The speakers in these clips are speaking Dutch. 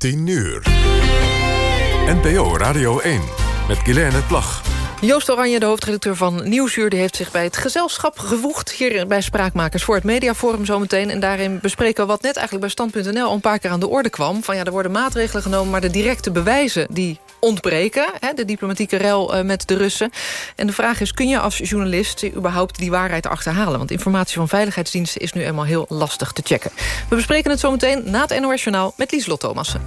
10 uur. NPO Radio 1 met Guilaine Plag. Joost Oranje, de hoofdredacteur van Nieuwsuur... die heeft zich bij het gezelschap gevoegd... hier bij Spraakmakers voor het Mediaforum zometeen. En daarin bespreken we wat net eigenlijk bij Stand.nl... al een paar keer aan de orde kwam. Van ja, er worden maatregelen genomen... maar de directe bewijzen die ontbreken. Hè, de diplomatieke rel uh, met de Russen. En de vraag is, kun je als journalist... überhaupt die waarheid achterhalen? Want informatie van veiligheidsdiensten... is nu eenmaal heel lastig te checken. We bespreken het zometeen na het NOS Journaal... met Lieslot Thomassen.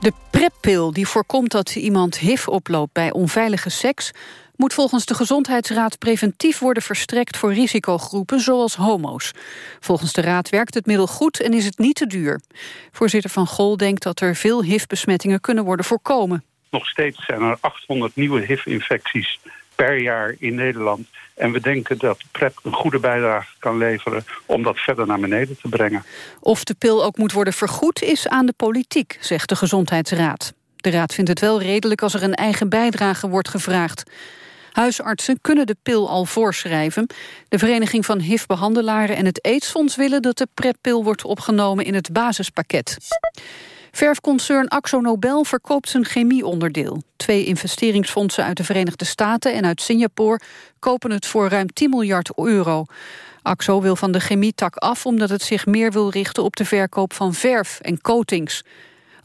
De preppil die voorkomt dat iemand HIV oploopt bij onveilige seks moet volgens de Gezondheidsraad preventief worden verstrekt voor risicogroepen zoals homo's. Volgens de raad werkt het middel goed en is het niet te duur. Voorzitter Van Gol denkt dat er veel HIV-besmettingen kunnen worden voorkomen. Nog steeds zijn er 800 nieuwe HIV-infecties per jaar in Nederland. En we denken dat PrEP een goede bijdrage kan leveren... om dat verder naar beneden te brengen. Of de pil ook moet worden vergoed is aan de politiek, zegt de Gezondheidsraad. De raad vindt het wel redelijk als er een eigen bijdrage wordt gevraagd. Huisartsen kunnen de pil al voorschrijven. De Vereniging van HIV-behandelaren en het AIDS-fonds willen... dat de PrEP-pil wordt opgenomen in het basispakket. Verfconcern Axo Nobel verkoopt zijn chemieonderdeel. Twee investeringsfondsen uit de Verenigde Staten en uit Singapore... kopen het voor ruim 10 miljard euro. Axo wil van de chemietak af omdat het zich meer wil richten... op de verkoop van verf en coatings.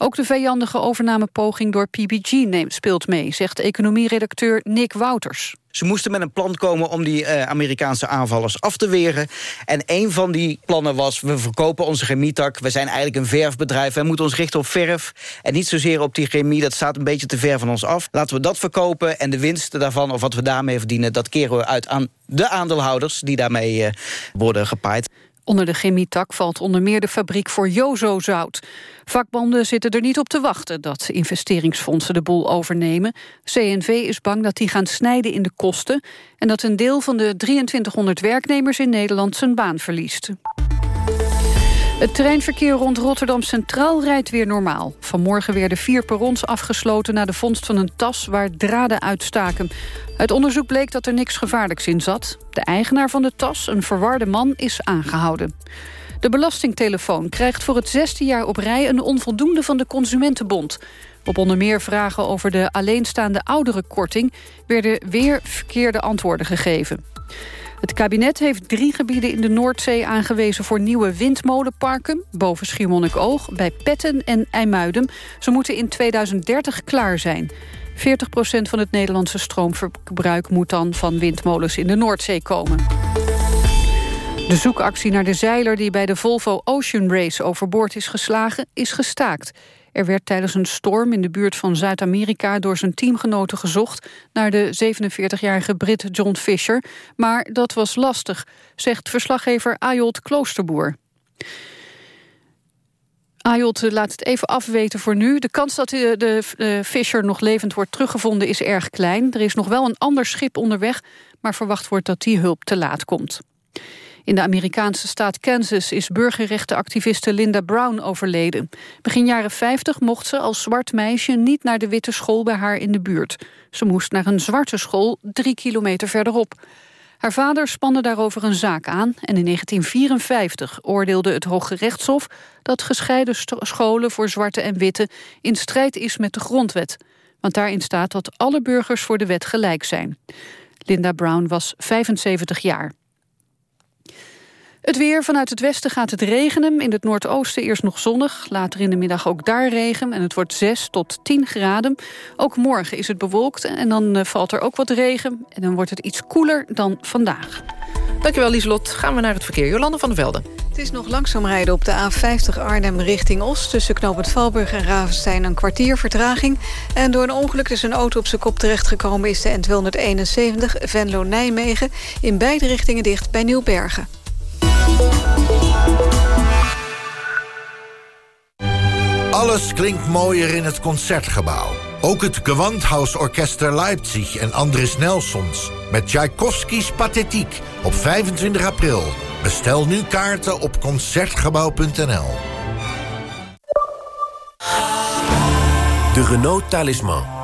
Ook de vijandige overnamepoging door PPG neemt, speelt mee... zegt economieredacteur Nick Wouters. Ze moesten met een plan komen om die uh, Amerikaanse aanvallers af te weren. En een van die plannen was, we verkopen onze chemietak. We zijn eigenlijk een verfbedrijf. Wij moeten ons richten op verf. En niet zozeer op die chemie, dat staat een beetje te ver van ons af. Laten we dat verkopen en de winsten daarvan, of wat we daarmee verdienen... dat keren we uit aan de aandeelhouders die daarmee uh, worden gepaaid. Onder de chemietak valt onder meer de fabriek voor Jozo-zout. Vakbonden zitten er niet op te wachten dat investeringsfondsen de boel overnemen. CNV is bang dat die gaan snijden in de kosten... en dat een deel van de 2300 werknemers in Nederland zijn baan verliest. Het treinverkeer rond Rotterdam Centraal rijdt weer normaal. Vanmorgen werden vier perrons afgesloten na de vondst van een tas waar draden uitstaken. Uit onderzoek bleek dat er niks gevaarlijks in zat. De eigenaar van de tas, een verwarde man, is aangehouden. De belastingtelefoon krijgt voor het zesde jaar op rij een onvoldoende van de Consumentenbond. Op onder meer vragen over de alleenstaande ouderenkorting werden weer verkeerde antwoorden gegeven. Het kabinet heeft drie gebieden in de Noordzee aangewezen... voor nieuwe windmolenparken, boven Schiermonnikoog, bij Petten en IJmuiden. Ze moeten in 2030 klaar zijn. 40% van het Nederlandse stroomverbruik moet dan van windmolens in de Noordzee komen. De zoekactie naar de zeiler die bij de Volvo Ocean Race overboord is geslagen, is gestaakt. Er werd tijdens een storm in de buurt van Zuid-Amerika... door zijn teamgenoten gezocht naar de 47-jarige Brit John Fisher. Maar dat was lastig, zegt verslaggever Ayot Kloosterboer. Ayot laat het even afweten voor nu. De kans dat de, de, de, Fisher nog levend wordt teruggevonden is erg klein. Er is nog wel een ander schip onderweg... maar verwacht wordt dat die hulp te laat komt. In de Amerikaanse staat Kansas is burgerrechtenactiviste Linda Brown overleden. Begin jaren 50 mocht ze als zwart meisje niet naar de witte school bij haar in de buurt. Ze moest naar een zwarte school drie kilometer verderop. Haar vader spande daarover een zaak aan en in 1954 oordeelde het Hoge Rechtshof dat gescheiden scholen voor zwarte en witte in strijd is met de grondwet. Want daarin staat dat alle burgers voor de wet gelijk zijn. Linda Brown was 75 jaar. Het weer vanuit het westen gaat het regenen. In het noordoosten eerst nog zonnig. Later in de middag ook daar regen. En het wordt 6 tot 10 graden. Ook morgen is het bewolkt. En dan uh, valt er ook wat regen. En dan wordt het iets koeler dan vandaag. Dankjewel Lieslot. Gaan we naar het verkeer. Jolande van der Velde. Het is nog langzaam rijden op de A50 Arnhem richting Oost... tussen knooppunt Valburg en Ravenstein een kwartier vertraging. En door een ongeluk is een auto op zijn kop terechtgekomen... is de N271 Venlo-Nijmegen in beide richtingen dicht bij Nieuwbergen. Alles klinkt mooier in het Concertgebouw. Ook het Gewandhausorchester Leipzig en Andris Nelsons... met Tchaikovskis Pathetiek op 25 april. Bestel nu kaarten op Concertgebouw.nl. De Renault Talisman.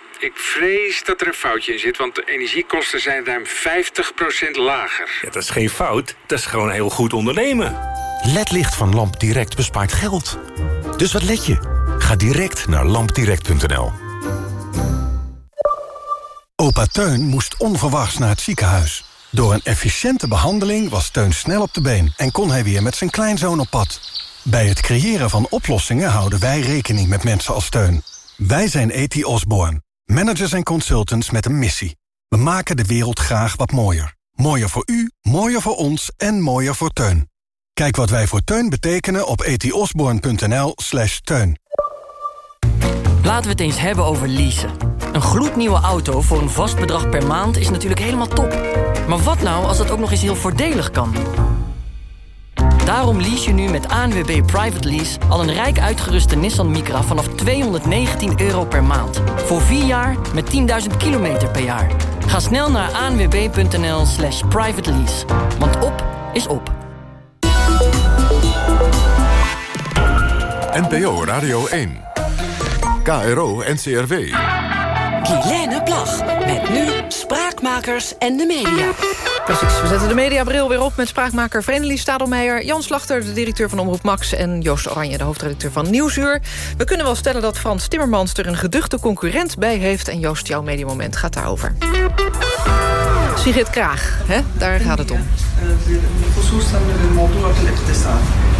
Ik vrees dat er een foutje in zit, want de energiekosten zijn ruim 50% lager. Ja, dat is geen fout, dat is gewoon heel goed ondernemen. LED-licht van Lamp Direct bespaart geld. Dus wat let je? Ga direct naar lampdirect.nl. Opa Teun moest onverwachts naar het ziekenhuis. Door een efficiënte behandeling was Teun snel op de been... en kon hij weer met zijn kleinzoon op pad. Bij het creëren van oplossingen houden wij rekening met mensen als Teun. Wij zijn E.T. Osborne, managers en consultants met een missie. We maken de wereld graag wat mooier. Mooier voor u, mooier voor ons en mooier voor Teun. Kijk wat wij voor Teun betekenen op etiosborn.nl slash teun. Laten we het eens hebben over leasen. Een gloednieuwe auto voor een vast bedrag per maand is natuurlijk helemaal top. Maar wat nou als dat ook nog eens heel voordelig kan? Daarom lease je nu met ANWB Private Lease al een rijk uitgeruste Nissan Micra vanaf 219 euro per maand. Voor 4 jaar met 10.000 kilometer per jaar. Ga snel naar anwb.nl slash private lease. Want op is op. NPO Radio 1. KRO NCRW. Guilaine Spraakmakers en de media. Precies, we zetten de mediabril weer op met spraakmaker Vrenelie Stadelmeijer... Jan Slachter, de directeur van Omroep Max... en Joost Oranje, de hoofdredacteur van Nieuwsuur. We kunnen wel stellen dat Frans Timmermans er een geduchte concurrent bij heeft... en Joost, jouw mediemoment gaat daarover. Sigrid Kraag, hè? daar gaat het om.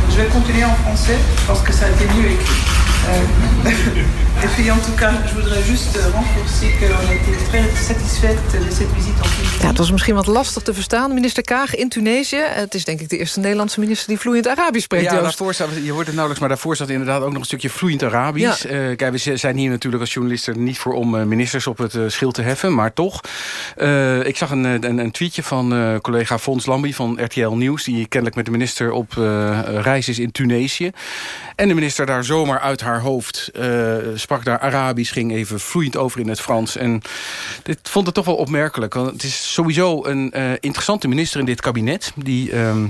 Je vais continuer en français parce que ça a été mieux écrit. Et puis en tout cas, je voudrais juste renforcer qu'on a été très satisfaite de cette visite en Tunisie. Ja, het was misschien wat lastig te verstaan. Minister Kaag in Tunesië. Het is denk ik de eerste Nederlandse minister die vloeiend Arabisch spreekt. Ja, Joost. daarvoor staat, je hoort het nauwelijks, maar daarvoor staat inderdaad ook nog een stukje vloeiend Arabisch. Ja. Eh, kijk, we zijn hier natuurlijk als journalisten niet voor om eh, ministers op het eh, schild te heffen, maar toch. Eh, ik zag een, een, een tweetje van eh, collega Fons Lambi van RTL Nieuws, die kennelijk met de minister op eh, reis is in Tunesië. En de minister daar zomaar uit haar hoofd eh, sprak daar Arabisch, ging even vloeiend over in het Frans. En dit vond het toch wel opmerkelijk. Want het is sowieso een eh, interessante minister in dit kabinet, die... ehm,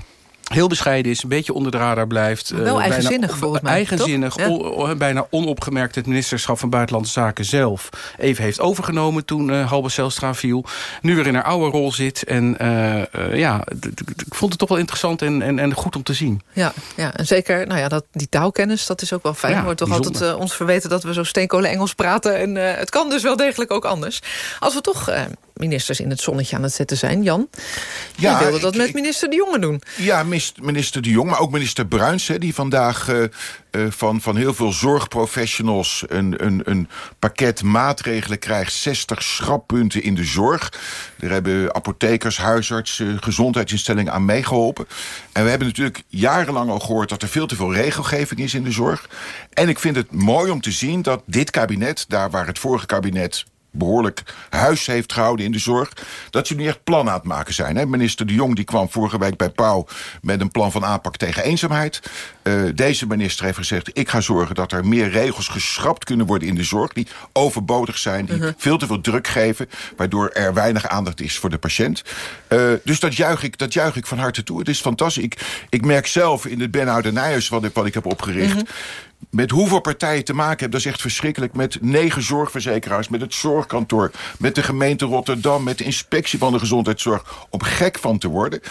Heel bescheiden is, een beetje onder de radar blijft. Maar wel eh, eigenzinnig, volgens mij, Eigenzinnig? Ja. bijna onopgemerkt het ministerschap van Buitenlandse Zaken zelf... even heeft overgenomen toen eh Halbe Zijlstra viel. Nu weer in haar oude rol zit. En eh, ja, ik vond het toch wel interessant en, en, en goed om te zien. Ja, ja, en zeker nou ja, dat, die taalkennis, dat is ook wel fijn. Ja, Er wordt toch bijzonder. altijd ons verweten dat we zo steenkolen Engels praten. En het kan dus wel degelijk ook anders. Als we toch ministers in het zonnetje aan het zetten zijn, Jan. Ja, wilde dat ik- met minister De Jonge doen. Ja, minister De Jong, maar ook minister Bruins... Hè, die vandaag eh, eh, van, van heel veel zorgprofessionals... Een, een, een pakket maatregelen krijgt, 60 schrappunten in de zorg. Daar hebben apothekers, huisartsen, gezondheidsinstellingen aan meegeholpen. En we hebben natuurlijk jarenlang al gehoord... dat er veel te veel regelgeving is in de zorg. En ik vind het mooi om te zien dat dit kabinet... daar waar het vorige kabinet behoorlijk huis heeft gehouden in de zorg... dat ze nu echt plan aan het maken zijn. Hè? Minister De Jong die kwam vorige week bij Pauw... met een plan van aanpak tegen eenzaamheid. Eh, deze minister heeft gezegd... ik ga zorgen dat er meer regels geschrapt kunnen worden in de zorg... die overbodig zijn, die Mhm. veel te veel druk geven... waardoor er weinig aandacht is voor de patiënt. Eh, dus dat juich, ik, dat juich ik van harte toe. Het is fantastisch. Ik, ik merk zelf in het Ben Oudenijers wat ik, wat ik heb opgericht... Mhm. Met hoeveel partijen te maken heb, dat is echt verschrikkelijk. Met negen zorgverzekeraars, met het zorgkantoor... met de gemeente Rotterdam, met de inspectie van de gezondheidszorg... om gek van te worden.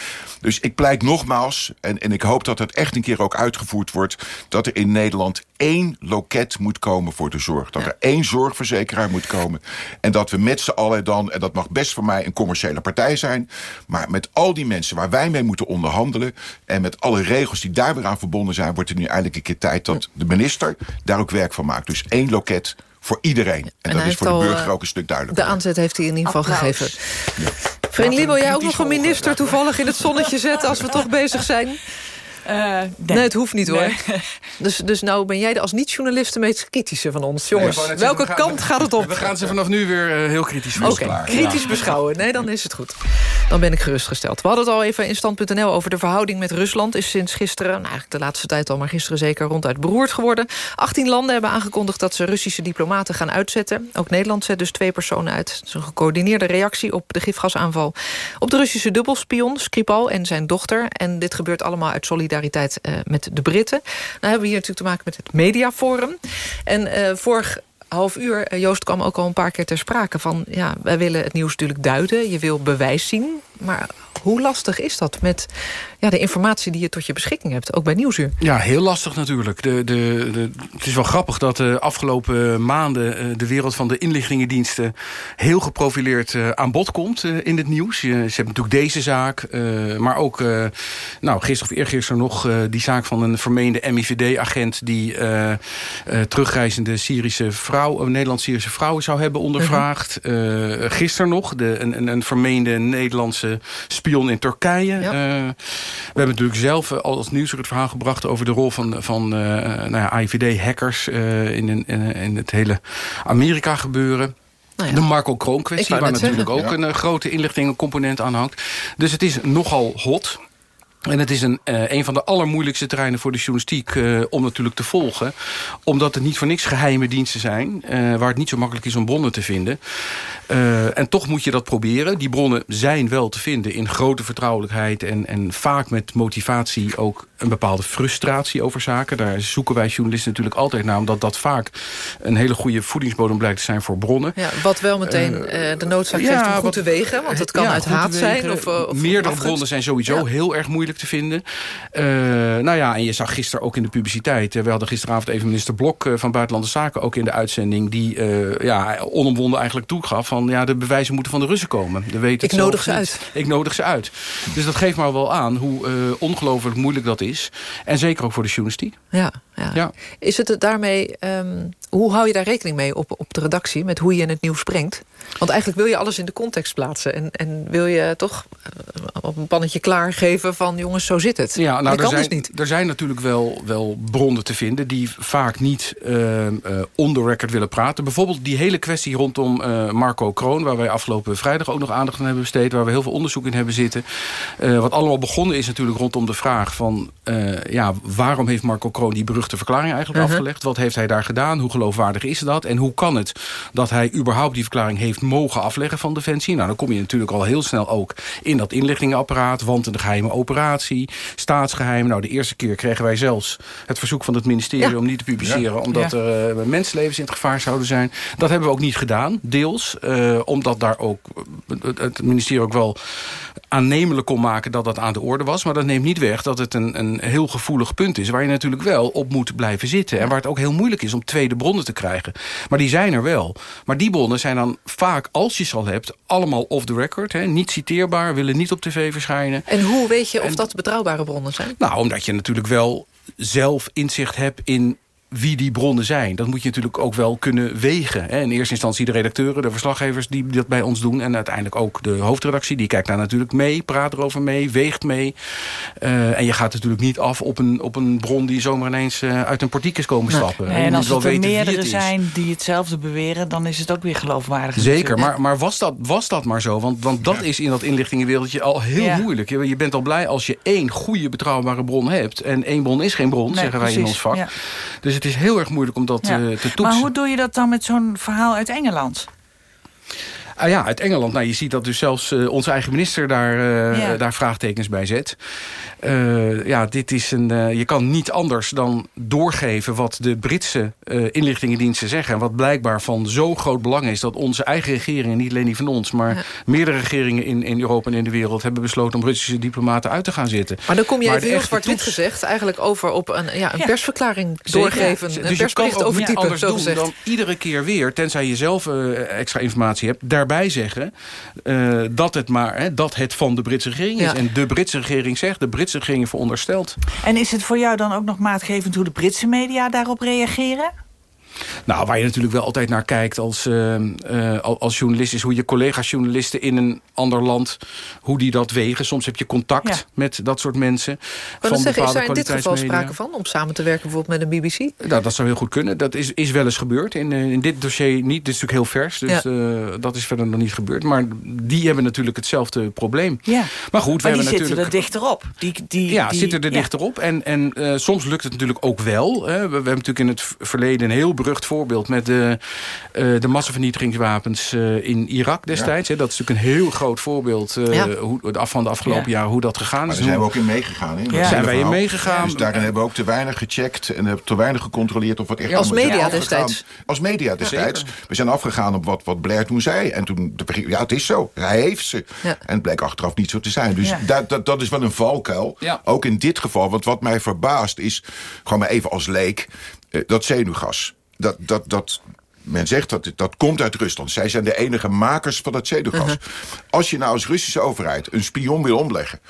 Dus ik pleit nogmaals, en, en ik hoop dat dat echt een keer ook uitgevoerd wordt... dat er in Nederland één loket moet komen voor de zorg. Dat er één zorgverzekeraar moet komen. En dat we met z'n allen dan, en dat mag best voor mij een commerciële partij zijn... maar met al die mensen waar wij mee moeten onderhandelen... en met alle regels die daar weer aan verbonden zijn... wordt het nu eindelijk een keer tijd dat de minister daar ook werk van maakt. Dus één loket voor iedereen. En, dat is voor de burger ook een stuk duidelijker. De aanzet heeft hij in ieder geval Applaus. gegeven. Vriend wil jij ook nog een minister toevallig in het zonnetje zetten... als we toch bezig zijn? Nee. het hoeft niet hoor. Dus, dus nou ben jij de, als niet-journalist de meest kritische van ons. Jongens, Nee, welke gaan- kant gaat het op? We gaan ze vanaf nu weer eh, heel kritisch Oké, beschouwen. kritisch Ja. beschouwen. Nee, dan is het goed. Dan ben ik gerustgesteld. We hadden het al even in stand.nl over de verhouding met Rusland. Is sinds gisteren, nou eigenlijk de laatste tijd al... maar gisteren zeker ronduit beroerd geworden. 18 landen hebben aangekondigd dat ze Russische diplomaten gaan uitzetten. Ook Nederland zet dus twee personen uit. Het is een gecoördineerde reactie op de gifgasaanval... op de Russische dubbelspion Skripal en zijn dochter. En dit gebeurt allemaal uit solidariteit uh, met de Britten. Nou hebben we hier natuurlijk te maken met het Mediaforum. En uh, vorig half uur, eh, Joost kwam ook al een paar keer ter sprake van... ja, wij willen het nieuws natuurlijk duiden, je wil bewijs zien... maar hoe lastig is dat met ja, de informatie die je tot je beschikking hebt, ook bij Nieuwsuur? Ja, heel lastig natuurlijk. De, de, de, het is wel grappig dat de afgelopen maanden eh, de wereld van de inlichtingendiensten heel geprofileerd uh, aan bod komt uh, in het nieuws. Je, ze hebben natuurlijk deze zaak, maar ook nou, gisteren of eergisteren nog die zaak van een vermeende MIVD-agent die terugreizende Syrische vrouw, Nederlands-Syrische vrouwen zou hebben ondervraagd. Uh -huh. gisteren nog de, een, een vermeende Nederlandse spion in Turkije. Ja. Uh, we hebben natuurlijk zelf al als nieuws het verhaal gebracht... over de rol van, van uh, nou ja, AIVD-hackers uh, in, in, in het hele Amerika-gebeuren. Nou ja. De Marco Kroon kwestie, waar natuurlijk zeggen. ook een grote inlichtingencomponent aan hangt. Dus het is nogal hot. En het is een, uh, een van de allermoeilijkste terreinen voor de journalistiek uh, om natuurlijk te volgen. Omdat het niet voor niks geheime diensten zijn. Uh, waar het niet zo makkelijk is om bronnen te vinden. en toch moet je dat proberen. Die bronnen zijn wel te vinden in grote vertrouwelijkheid. En, en vaak met motivatie ook een bepaalde frustratie over zaken. Daar zoeken wij journalisten natuurlijk altijd naar. Omdat dat vaak een hele goede voedingsbodem blijkt te zijn voor bronnen. Ja, wat wel meteen de noodzaak geeft ja, om goed te wegen. Want het kan ja, uit haat zijn. Of, of Meerdere bronnen zijn sowieso heel erg moeilijk te vinden. Uh, nou ja, en je zag gisteren ook in de publiciteit... we hadden gisteravond even minister Blok van Buitenlandse Zaken... ook in de uitzending, die uh, ja, onomwonden eigenlijk toegaf... van ja, de bewijzen moeten van de Russen komen. De weten Ik nodig ze uit. Ik nodig ze uit. Dus dat geeft maar wel aan hoe ongelooflijk moeilijk dat is. En zeker ook voor de journalistiek. Ja, ja. ja. Is het daarmee... Um, hoe hou je daar rekening mee op, op de redactie... met hoe je in het nieuws brengt? Want eigenlijk wil je alles in de context plaatsen. En, en wil je toch op een pannetje klaargeven van... jongens, zo zit het. Ja, nou, er zijn, dus niet. er zijn natuurlijk wel, wel bronnen te vinden... die vaak niet uh, uh, on the record willen praten. Bijvoorbeeld die hele kwestie rondom uh, Marco Kroon... waar wij afgelopen vrijdag ook nog aandacht aan hebben besteed... waar we heel veel onderzoek in hebben zitten. wat allemaal begonnen is natuurlijk rondom de vraag van... ja, waarom heeft Marco Kroon die beruchte verklaring eigenlijk -huh. afgelegd? Wat heeft hij daar gedaan? Hoe geloofwaardig is dat? En hoe kan het dat hij überhaupt die verklaring heeft mogen afleggen van Defensie? Nou, dan kom je natuurlijk al heel snel ook in dat inlichtingenapparaat... want een geheime operatie, staatsgeheim. Nou, de eerste keer kregen wij zelfs het verzoek van het ministerie... Ja. om niet te publiceren, ja. omdat er uh, mensenlevens in het gevaar zouden zijn. Dat hebben we ook niet gedaan, deels. Uh, omdat daar ook het ministerie ook wel aannemelijk kon maken dat dat aan de orde was. Maar dat neemt niet weg dat het een, een heel gevoelig punt is... waar je natuurlijk wel op moet blijven zitten. En waar het ook heel moeilijk is om tweede bronnen te krijgen. Maar die zijn er wel. Maar die bronnen zijn dan vaak, als je ze al hebt... allemaal off the record, hè, niet citeerbaar, willen niet op tv verschijnen. En hoe weet je of en, dat betrouwbare bronnen zijn? Nou, omdat je natuurlijk wel zelf inzicht hebt in wie die bronnen zijn. Dat moet je natuurlijk ook wel kunnen wegen. Hè. In eerste instantie de redacteuren, de verslaggevers die dat bij ons doen. En uiteindelijk ook de hoofdredactie. Die kijkt daar natuurlijk mee, praat erover mee, weegt mee. Uh, en je gaat natuurlijk niet af op een, op een bron die zomaar ineens uh, uit een portiek is komen stappen. Nee, en als er meerdere zijn die hetzelfde beweren... dan is het ook weer geloofwaardig. Zeker, maar, maar was, dat, was dat maar zo? Want, want dat ja. is in dat inlichtingenwereldje al heel ja. moeilijk. Je, je, bent al blij als je één goede betrouwbare bron hebt. En één bron is geen bron, nee, zeggen wij precies. in ons vak. Ja. Dus het is heel erg moeilijk om dat ja. uh, te toetsen. Maar hoe doe je dat dan met zo'n verhaal uit Engeland? Ah ja, uit Engeland. Nou, je ziet dat dus zelfs uh, onze eigen minister daar, uh, ja. daar vraagtekens bij zet. Uh, ja, dit is een, je kan niet anders dan doorgeven wat de Britse inlichtingendiensten zeggen. En wat blijkbaar van zo groot belang is dat onze eigen regeringen, niet alleen die van ons... maar ja. meerdere regeringen in, in Europa en in de wereld... hebben besloten om Russische diplomaten uit te gaan zitten. Maar dan kom je even heel zwart-wit gezegd... eigenlijk over op een, ja, een persverklaring doorgeven. Dus een persbericht over type, anders doen dan iedere keer weer... tenzij je zelf extra informatie hebt... Daar daarbij zeggen uh, dat, het maar, hè, dat het van de Britse regering is. En de Britse regering zegt, de Britse regering veronderstelt. En is het voor jou dan ook nog maatgevend hoe de Britse media daarop reageren? Nou, waar je natuurlijk wel altijd naar kijkt als, uh, uh, als journalist... is hoe je collega-journalisten in een ander land... hoe die dat wegen. Soms heb je contact ja. met dat soort mensen. Maar dan zeggen, is daar in dit geval sprake van... om samen te werken bijvoorbeeld met een BBC? Nou, dat zou heel goed kunnen. Dat is, is wel eens gebeurd. In, in dit dossier niet. Dit is natuurlijk heel vers. Dus ja. dat is verder nog niet gebeurd. Maar die hebben natuurlijk hetzelfde probleem. Ja. Maar goed, we maar die hebben zitten er dichterop. Die, die, ja, die, zitten er dichterop. En, en soms lukt het natuurlijk ook wel. We, we, hebben natuurlijk in het verleden een heel berucht voorbeeld... met de, uh, de massavernietigingswapens uh, in Irak destijds. Ja. Hè. Dat is natuurlijk een heel groot voorbeeld ja. hoe, af van de afgelopen jaren hoe dat gegaan is. Maar daar zijn we ook in meegegaan. Hè? Ja. Zijn wij in meegegaan. Dus daarin hebben we ook te weinig gecheckt... en hebben te weinig gecontroleerd of wat echt... Als media destijds. Als media destijds. We zijn afgegaan op wat, wat Blair toen zei. En toen, ja, het is zo. Hij heeft ze. En het bleek achteraf niet zo te zijn. Dus dat, dat, dat is wel een valkuil. Ook in dit geval. Want wat mij verbaast is... gewoon maar even als leek... dat zenuwgas. Dat, dat, dat, men zegt dat dat komt uit Rusland. Zij zijn de enige makers van dat zenuwgas. Uh -huh. Als je nou als Russische overheid een spion wil omleggen...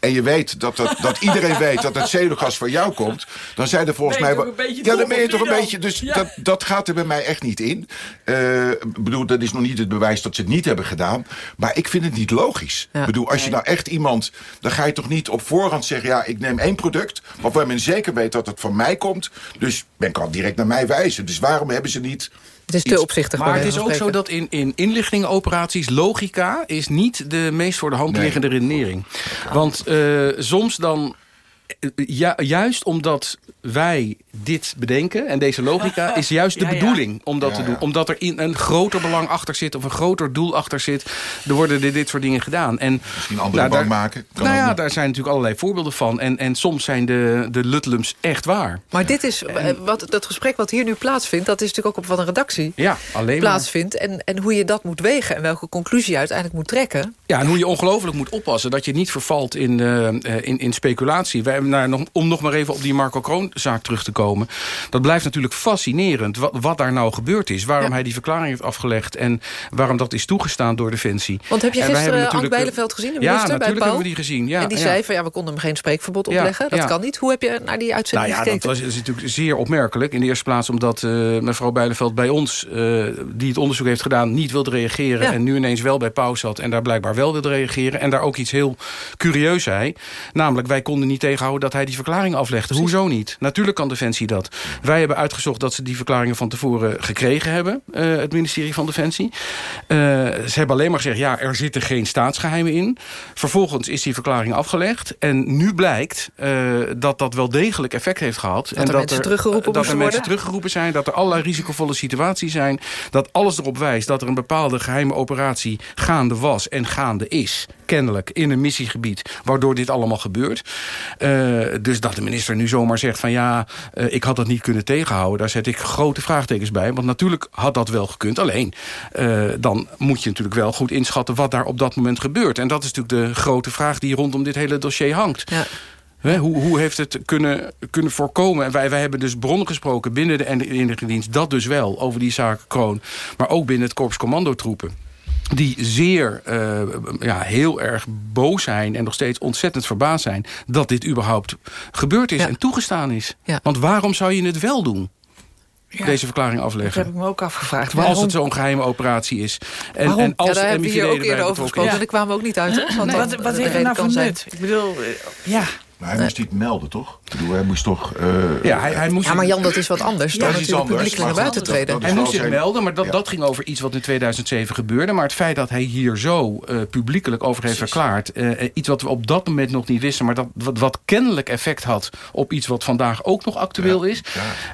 en je weet dat, dat, dat iedereen weet dat het zenuwgas van jou komt... dan zijn er volgens mij... Ja, dan ben je toch een beetje... Dus ja. dat, dat gaat er bij mij echt niet in. Uh, bedoel, dat is nog niet het bewijs dat ze het niet hebben gedaan. Maar ik vind het niet logisch. Ja. bedoel, als je nou echt iemand... dan ga je toch niet op voorhand zeggen... ja, ik neem één product... waarvan men zeker weet dat het van mij komt. Dus men kan direct naar mij wijzen. Dus waarom hebben ze niet... Het is te opzichtig. Maar het is ook zo dat in, in inlichtingenoperaties logica is niet de meest voor de hand liggende nee. redenering. Want uh, soms dan ja, juist omdat wij dit bedenken en deze logica is juist de ja, bedoeling ja. om dat ja, te doen. Omdat er in een groter belang achter zit of een groter doel achter zit. Er worden dit, dit soort dingen gedaan. En, Misschien andere nou, bang maken. Kan nou ja, daar zijn natuurlijk allerlei voorbeelden van. En, en soms zijn de, de lutlums echt waar. Maar dit is, en, wat, dat gesprek wat hier nu plaatsvindt... dat is natuurlijk ook op wat een redactie ja, alleen plaatsvindt. En, en hoe je dat moet wegen en welke conclusie je uiteindelijk moet trekken. Ja, en hoe je ongelooflijk moet oppassen... dat je niet vervalt in, uh, in, in speculatie. Wij nog, om nog maar even op die Marco Kroon-zaak terug te komen. Dat blijft natuurlijk fascinerend wat, wat daar nou gebeurd is. Waarom ja. hij die verklaring heeft afgelegd... en waarom dat is toegestaan door Defensie. Want heb je gisteren Ank Bijleveld gezien? De ja, minister, natuurlijk bij hebben we die gezien. Ja, en die ja. zei van ja, we konden hem geen spreekverbod opleggen. dat kan niet. Hoe heb je naar die uitzending nou ja, gekeken? Dat was, is natuurlijk zeer opmerkelijk. In de eerste plaats omdat uh, mevrouw Bijleveld bij ons... Uh, die het onderzoek heeft gedaan, niet wilde reageren... en nu ineens wel bij Pauw zat en daar blijkbaar wel wilde reageren... en daar ook iets heel curieus zei. Namelijk, wij konden niet tegenhouden dat hij die verklaring aflegde. Hoezo niet? Natuurlijk kan Defensie dat. Wij hebben uitgezocht dat ze die verklaringen van tevoren gekregen hebben. Uh, het ministerie van Defensie. Uh, ze hebben alleen maar gezegd, ja, er zitten geen staatsgeheimen in. Vervolgens is die verklaring afgelegd. En nu blijkt uh, dat dat wel degelijk effect heeft gehad. Dat en er dat mensen er, teruggeroepen dat er mensen worden. teruggeroepen zijn. Dat er allerlei risicovolle situaties zijn. Dat alles erop wijst dat er een bepaalde geheime operatie gaande was en gaande is. Kennelijk in een missiegebied. Waardoor dit allemaal gebeurt. Dus dat de minister nu zomaar zegt van ja, uh, ik had dat niet kunnen tegenhouden. Daar zet ik grote vraagtekens bij. Want natuurlijk had dat wel gekund. Alleen, uh, dan moet je natuurlijk wel goed inschatten wat daar op dat moment gebeurt. En dat is natuurlijk de grote vraag die rondom dit hele dossier hangt. Ja. He, hoe, hoe heeft het kunnen, kunnen voorkomen? En wij, wij hebben dus bronnen gesproken binnen de inlichtingendienst. Dat dus wel, over die zaak Kroon. Maar ook binnen het korps commandotroepen die zeer, uh, ja, heel erg boos zijn... en nog steeds ontzettend verbaasd zijn... dat dit überhaupt gebeurd is ja. en toegestaan is. Ja. Want waarom zou je het wel doen? Ja. Deze verklaring afleggen. Dat heb ik me ook afgevraagd. Waarom? Als het zo'n geheime operatie is. En, en als ja, daar hebben we hier ook eerder over gesproken. En daar kwamen we ook niet uit. Hè? Want nee, wat wat heeft er nou van nut? Ik bedoel, ja... Maar hij moest niet melden, toch? Ik bedoel, hij moest toch... Uh, ja, hij, hij moest ja, maar Jan, dat is wat anders. Ja, dan natuurlijk publiekelijk naar buiten treden. Dat, dat hij moest zich zijn... melden, maar dat, ja. dat ging over iets wat in 2007 gebeurde. Maar het feit dat hij hier zo uh, publiekelijk over heeft Precies. verklaard... Uh, iets wat we op dat moment nog niet wisten... maar dat, wat, wat kennelijk effect had op iets wat vandaag ook nog actueel ja. is...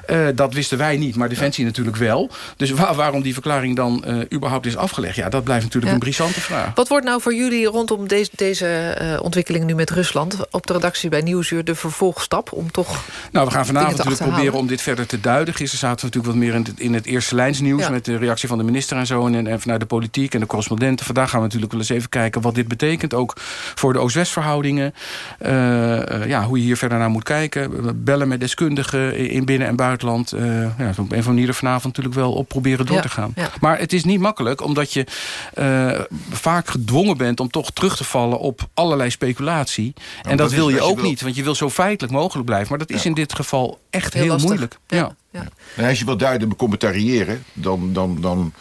Ja. dat wisten wij niet, maar Defensie natuurlijk wel. Dus waar, waarom die verklaring dan überhaupt is afgelegd... ja, dat blijft natuurlijk een brisante vraag. Wat wordt nou voor jullie rondom deze, deze ontwikkeling nu met Rusland... op de redactie bij Nieuwsuur de vervolgstap om toch Nou, we gaan vanavond natuurlijk proberen om dit verder te duiden. Gisteren zaten we natuurlijk wat meer in het, in het eerste lijnsnieuws... Ja. met de reactie van de minister en zo... En, en vanuit de politiek en de correspondenten. Vandaag gaan we natuurlijk wel eens even kijken wat dit betekent. Ook voor de Oost-West-verhoudingen. Uh, uh, ja, hoe je hier verder naar moet kijken. Bellen met deskundigen in binnen- en buitenland. Uh, ja, op een van manieren vanavond natuurlijk wel op proberen door ja. te gaan. Ja. Maar het is niet makkelijk, omdat je vaak gedwongen bent... om toch terug te vallen op allerlei speculatie. en dat, dat wil je ook wil... niet, want je wil zo feitelijk mogelijk blijven. Maar dat is ja. in dit geval echt heel, heel moeilijk. Ja. Ja. En als je wil duiden becommentariëren, dan, dan, dan,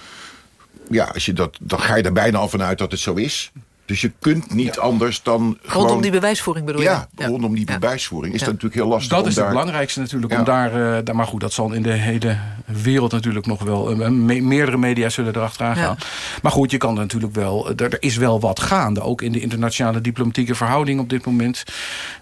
ja, als je dat, dan ga je er bijna al vanuit dat het zo is. Dus je kunt niet anders dan gewoon... Rondom die bewijsvoering bedoel je? Ja, rondom die bewijsvoering is dat natuurlijk heel lastig. Dat om is daar... het belangrijkste natuurlijk. Ja. Om daar, eh, daar, maar goed, dat zal in de hele wereld natuurlijk nog wel... eh, me- meerdere media zullen erachteraan Ja. gaan. Maar goed, je kan er natuurlijk wel... Er, er is wel wat gaande. Ook in de internationale diplomatieke verhouding op dit moment.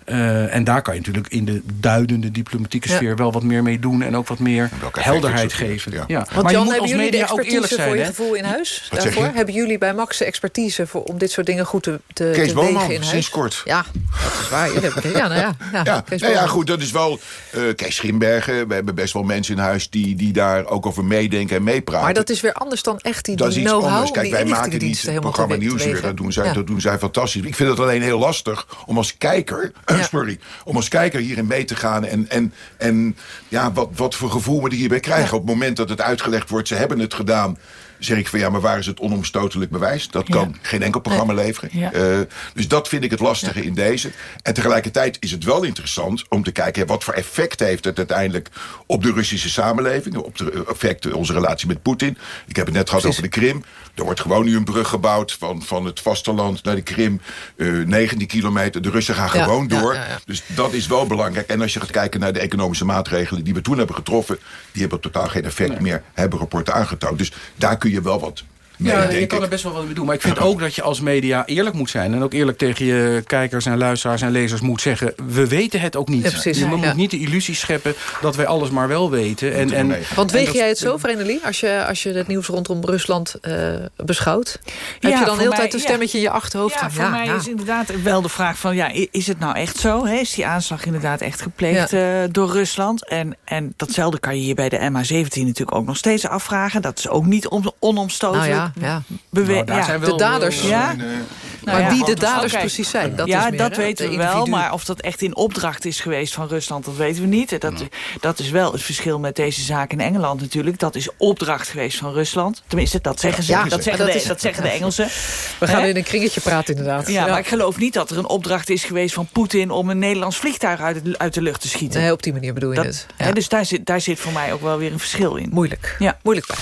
Eh, en daar kan je natuurlijk in de duidende diplomatieke Ja. sfeer... wel wat meer mee doen en ook wat meer helderheid geven. ja. Ja. Want maar je Jan, moet hebben als jullie de media ook eerlijk expertise zijn. voor je hè? gevoel in huis? Daarvoor? je? Hebben jullie bij Max de expertise voor, om dit soort dingen goed te, te, Kees te Boman, in sinds kort. Ja, dat is waar. Ja, nou ja. ja, Ja, Kees nou ja, goed, dat is wel... eh Kees Schimbergen, we hebben best wel mensen in huis... die, die daar ook over meedenken en meepraten. Maar dat is weer anders dan echt die, dat is die know-how... Kijk, die wij maken niet het programma Nieuwsuur. Dat doen, zij, Ja. dat doen zij fantastisch. Ik vind het alleen heel lastig om als kijker... sorry, om als kijker hierin mee te gaan... en, en, en ja, wat, wat voor gevoel we er hierbij krijgen. Op het moment dat het uitgelegd wordt, ze hebben het gedaan... zeg ik van ja, maar waar is het onomstotelijk bewijs? Dat kan geen enkel programma leveren. Ja. Eh, dus dat vind ik het lastige in deze. En tegelijkertijd is het wel interessant om te kijken... wat voor effect heeft het uiteindelijk op de Russische samenleving... op de effect onze relatie met Poetin. Ik heb het net gehad over de Krim. Er wordt gewoon nu een brug gebouwd van, van het vasteland naar de Krim. eh 19 kilometer. De Russen gaan gewoon door. Dus dat is wel belangrijk. En als je gaat kijken naar de economische maatregelen... die we toen hebben getroffen... die hebben totaal geen effect meer. Hebben rapporten aangetoond. Dus daar kun je wel wat mee, Ja, je kan ik. er best wel wat mee doen. Maar ik vind ook dat je als media eerlijk moet zijn. En ook eerlijk tegen je kijkers en luisteraars en lezers moet zeggen... we weten het ook niet. Ja, precies. Je Ja. moet niet de illusie scheppen dat wij alles maar wel weten. En, en, Want en weeg dat- jij het zo, Vrenelie, als je, als je het nieuws rondom Rusland eh, beschouwt? Heb je dan heel tijd een ja. stemmetje in je achterhoofd? Ja, voor mij is inderdaad wel de vraag van... Ja, is het nou echt zo? Hè? Is die aanslag inderdaad echt gepleegd eh, door Rusland? En, en datzelfde kan je hier bij de MH17 natuurlijk ook nog steeds afvragen. Dat is ook niet on onomstotelijk. Nou ja, Nou, daar ja. zijn wel, De daders. eh, Ja? zijn, Nou maar ja. wie de daders precies zijn, dat ja, is meer, dat hè, weten we wel. Maar of dat echt in opdracht is geweest van Rusland, dat weten we niet. Dat, dat is wel het verschil met deze zaak in Engeland natuurlijk. Dat is opdracht geweest van Rusland. Tenminste, dat zeggen ze. Ja, dat, zeggen maar dat de, is- dat zeggen de Engelsen. We gaan in een kringetje praten inderdaad. Ja, maar ik geloof niet dat er een opdracht is geweest van Poetin... om een Nederlands vliegtuig uit, de- uit de lucht te schieten. Nee, op die manier bedoel je Dat- het. hè, dus daar zit, daar zit voor mij ook wel weer een verschil in. Moeilijk. Ja. Moeilijk bij.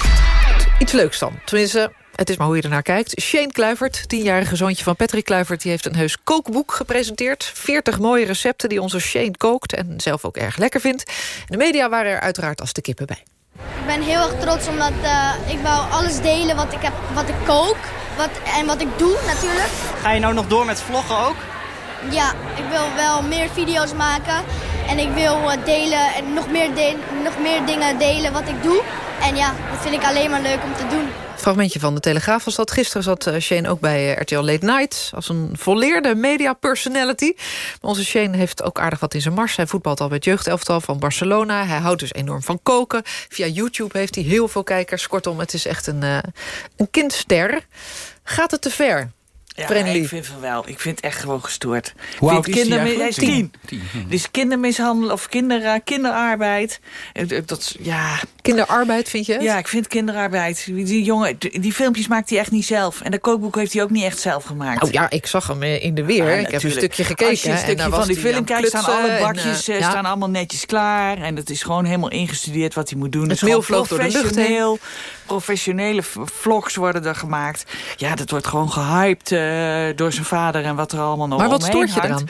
Iets leuks dan. Tenminste, het is maar hoe je ernaar kijkt. Shane Kluivert, tienjarige zoontje van Patrick Kluivert... die heeft een heus kookboek gepresenteerd. 40 mooie recepten die onze Shane kookt... en zelf ook erg lekker vindt. De media waren er uiteraard als de kippen bij. Ik ben heel erg trots omdat eh, ik wou alles delen wat ik, heb, wat ik kook wat, en wat ik doe natuurlijk. Ga je nou nog door met vloggen ook? Ja, ik wil wel meer video's maken en ik wil eh, delen en nog meer, nog meer dingen delen wat ik doe. En ja, dat vind ik alleen maar leuk om te doen. Fragmentje van de Telegraaf was dat. Gisteren zat eh, Shane ook bij eh, RTL Late Night... als een volleerde media personality. Maar onze Shane heeft ook aardig wat in zijn mars. Hij voetbalt al bij het jeugdelftal van Barcelona. Hij houdt dus enorm van koken. Via YouTube heeft hij heel veel kijkers. Kortom, het is echt een, een kindster. Gaat het te ver? Ja, Friendly. ik vind van wel. Ik vind het echt gewoon gestoord. Hoe oud is hij? Hij is tien. Tien. Dus kindermishandelen of kinder, eh, kinderarbeid. Eh, Dat, ja. Kinderarbeid vind je het? Ja, ik vind kinderarbeid. Die jongen, die filmpjes maakt hij echt niet zelf. En dat kookboek heeft hij ook niet echt zelf gemaakt. Nou ja, ik zag hem eh, in de weer. Ja, ik heb een stukje gekeken. Als je een en stukje van die film het kijkt, staan alle en, bakjes ja. staan allemaal netjes klaar. En het is gewoon helemaal ingestudeerd wat hij moet doen. Het is meel vloog door de lucht heen. Professionele vlogs worden er gemaakt. Ja, dat wordt gewoon gehyped eh, door zijn vader en wat er allemaal nog Maar wat stoort je eraan?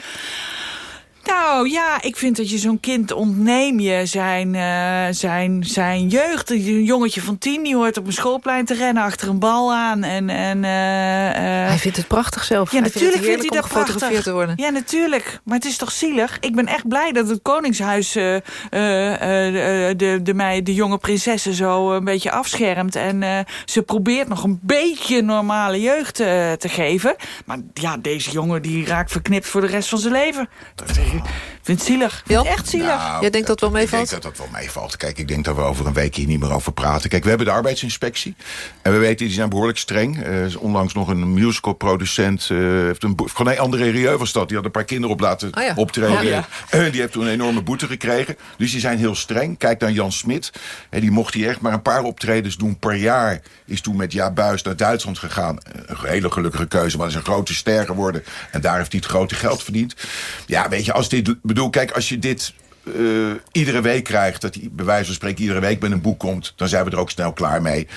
Nou ja, ik vind dat je zo'n kind ontneem je zijn, eh, zijn, zijn jeugd. Een jongetje van tien die hoort op een schoolplein te rennen achter een bal aan. En, en, eh, eh, Hij vindt het prachtig zelf. ja, Hij vindt natuurlijk vindt hij dat prachtig. te worden. Ja, natuurlijk. Maar het is toch zielig? Ik ben echt blij dat het Koningshuis eh, eh, eh, de, de, mij, de jonge prinsessen zo een beetje afschermt. En eh, ze probeert nog een beetje normale jeugd eh, te geven. Maar ja, deze jongen die raakt verknipt voor de rest van zijn leven. Dat, ik vind het zielig. Ik vind het echt zielig. Nou, Jij denkt dat het wel Ik meevalt? denk dat dat wel meevalt. Kijk, ik denk dat we over een week hier niet meer over praten. Kijk, we hebben de arbeidsinspectie. En we weten, die zijn behoorlijk streng. Er is onlangs nog een musicalproducent. eh heeft een, nee, André Rieu was dat. Die had een paar kinderen op laten Oh ja. optreden. Ja. Eh, die heeft toen een enorme boete gekregen. Dus die zijn heel streng. Kijk naar Jan Smit. Eh, die mocht hier echt maar een paar optredens doen per jaar. Is toen met Ja Buis naar Duitsland gegaan. Eh, Een hele gelukkige keuze. Maar is een grote ster geworden. En daar heeft hij het grote geld verdiend. Ja, weet je, als dit... bedoel, kijk, als je dit eh, iedere week krijgt... dat hij bij wijze van spreken iedere week met een boek komt... dan zijn we er ook snel klaar mee.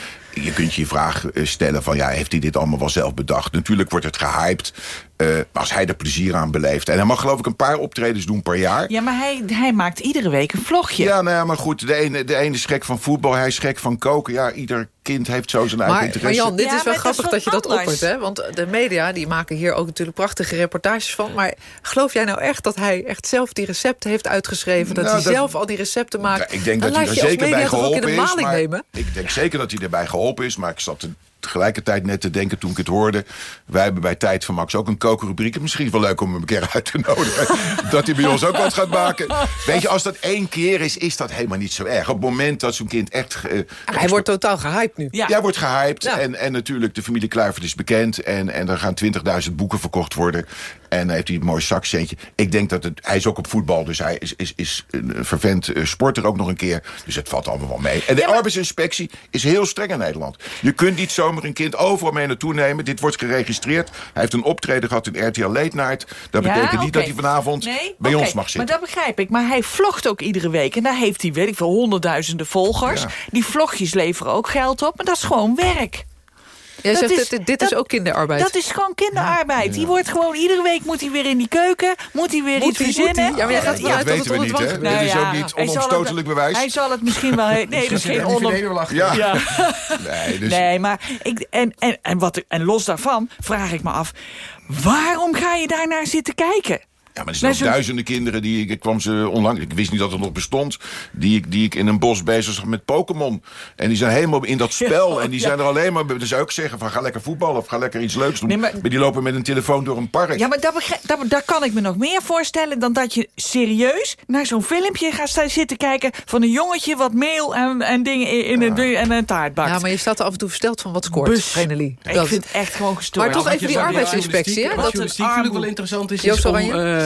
Je kunt je je vraag eh, stellen van... ja, heeft hij dit allemaal wel zelf bedacht? Natuurlijk wordt het gehyped. eh, maar als hij er plezier aan beleeft... en hij mag geloof ik een paar optredens doen per jaar... Ja, maar hij, hij maakt iedere week een vlogje. Ja, nou ja, maar goed, de ene, de ene is gek van voetbal, hij is gek van koken. Ja, ieder kind heeft zo zijn eigen interesse. maar Jan, dit Ja, is wel is grappig dat je dat oppert. Hè? Want de media die maken hier ook natuurlijk prachtige reportages van. Maar geloof jij nou echt dat hij echt zelf die recepten heeft uitgeschreven? Dat Nou, hij dat- zelf al die recepten maakt? Ja, ik denk Dan dat hij er zeker bij geholpen is. ik denk zeker dat hij erbij geholpen is. Maar ik zat te- tegelijkertijd net te denken toen ik het hoorde. Wij hebben bij Tijd van Max ook een kokenrubriek. Misschien wel leuk om hem een keer uit te nodigen. dat hij bij ons ook wat gaat maken. Weet je, als dat één keer is, is dat helemaal niet zo erg. Op het moment dat zo'n kind echt... eh, Maar hij wordt totaal gehyped nu. ja. wordt gehyped. Ja. En, en natuurlijk, de familie Kluivert is bekend. En, en er gaan 20.000 boeken verkocht worden. En dan heeft hij een mooi zakcentje. Ik denk dat het... Hij is ook op voetbal, dus hij is, is, is een vervent eh, sporter ook nog een keer. Dus het valt allemaal wel mee. En de arbeidsinspectie is heel streng in Nederland. Je kunt niet zomaar een kind overal mee naartoe nemen. Dit wordt geregistreerd. Hij heeft een optreden gehad in RTL Late Night. Dat Ja, betekent niet dat hij vanavond Nee? bij ons mag zitten. Maar dat begrijp ik. Maar hij vlogt ook iedere week. En daar heeft hij, weet ik veel, honderdduizenden volgers. Ja. Die vlogjes leveren ook geld op. Maar dat is gewoon werk. Jij Dat zegt, is- dit, dit is ook kinderarbeid. Dat is gewoon kinderarbeid. Die wordt gewoon, iedere week moet hij weer in die keuken. Moet hij weer Moet iets verzinnen. Ja, maar jij gaat dat vanuit dat weten het we onder niet, hè? Dit is Nou ook ja, niet onomstotelijk bewijs. Hij zal het misschien wel... Nee, is geen onom... Ja. Ja. Nee, dus... Nee, maar ik, en, en, en, wat, en los daarvan vraag ik me af... waarom ga je daarnaar zitten kijken? Ja, maar er zijn ook duizenden kinderen die ik, ik kwam ze onlangs, ik wist niet dat het nog bestond, die ik, die ik in een bos bezig zag met Pokémon. En die zijn helemaal in dat spel. en die zijn er alleen maar, dus zou ik zeggen van ga lekker voetballen of ga lekker iets leuks doen. Nee, maar- die lopen met een telefoon door een park. Ja, maar dat, begrijp- dat, daar kan ik me nog meer voorstellen... dan dat je serieus naar zo'n filmpje gaat staan zitten kijken... van een jongetje wat meel en, en dingen in, een, en een taart bakt. Ja, maar je staat er af en toe versteld van wat scoort, Bus. Ik Dat- vind het echt gewoon gestoord. Maar toch even die dan- arbeidsinspectie. Dat ik wel interessant is, Joost om... Oranje?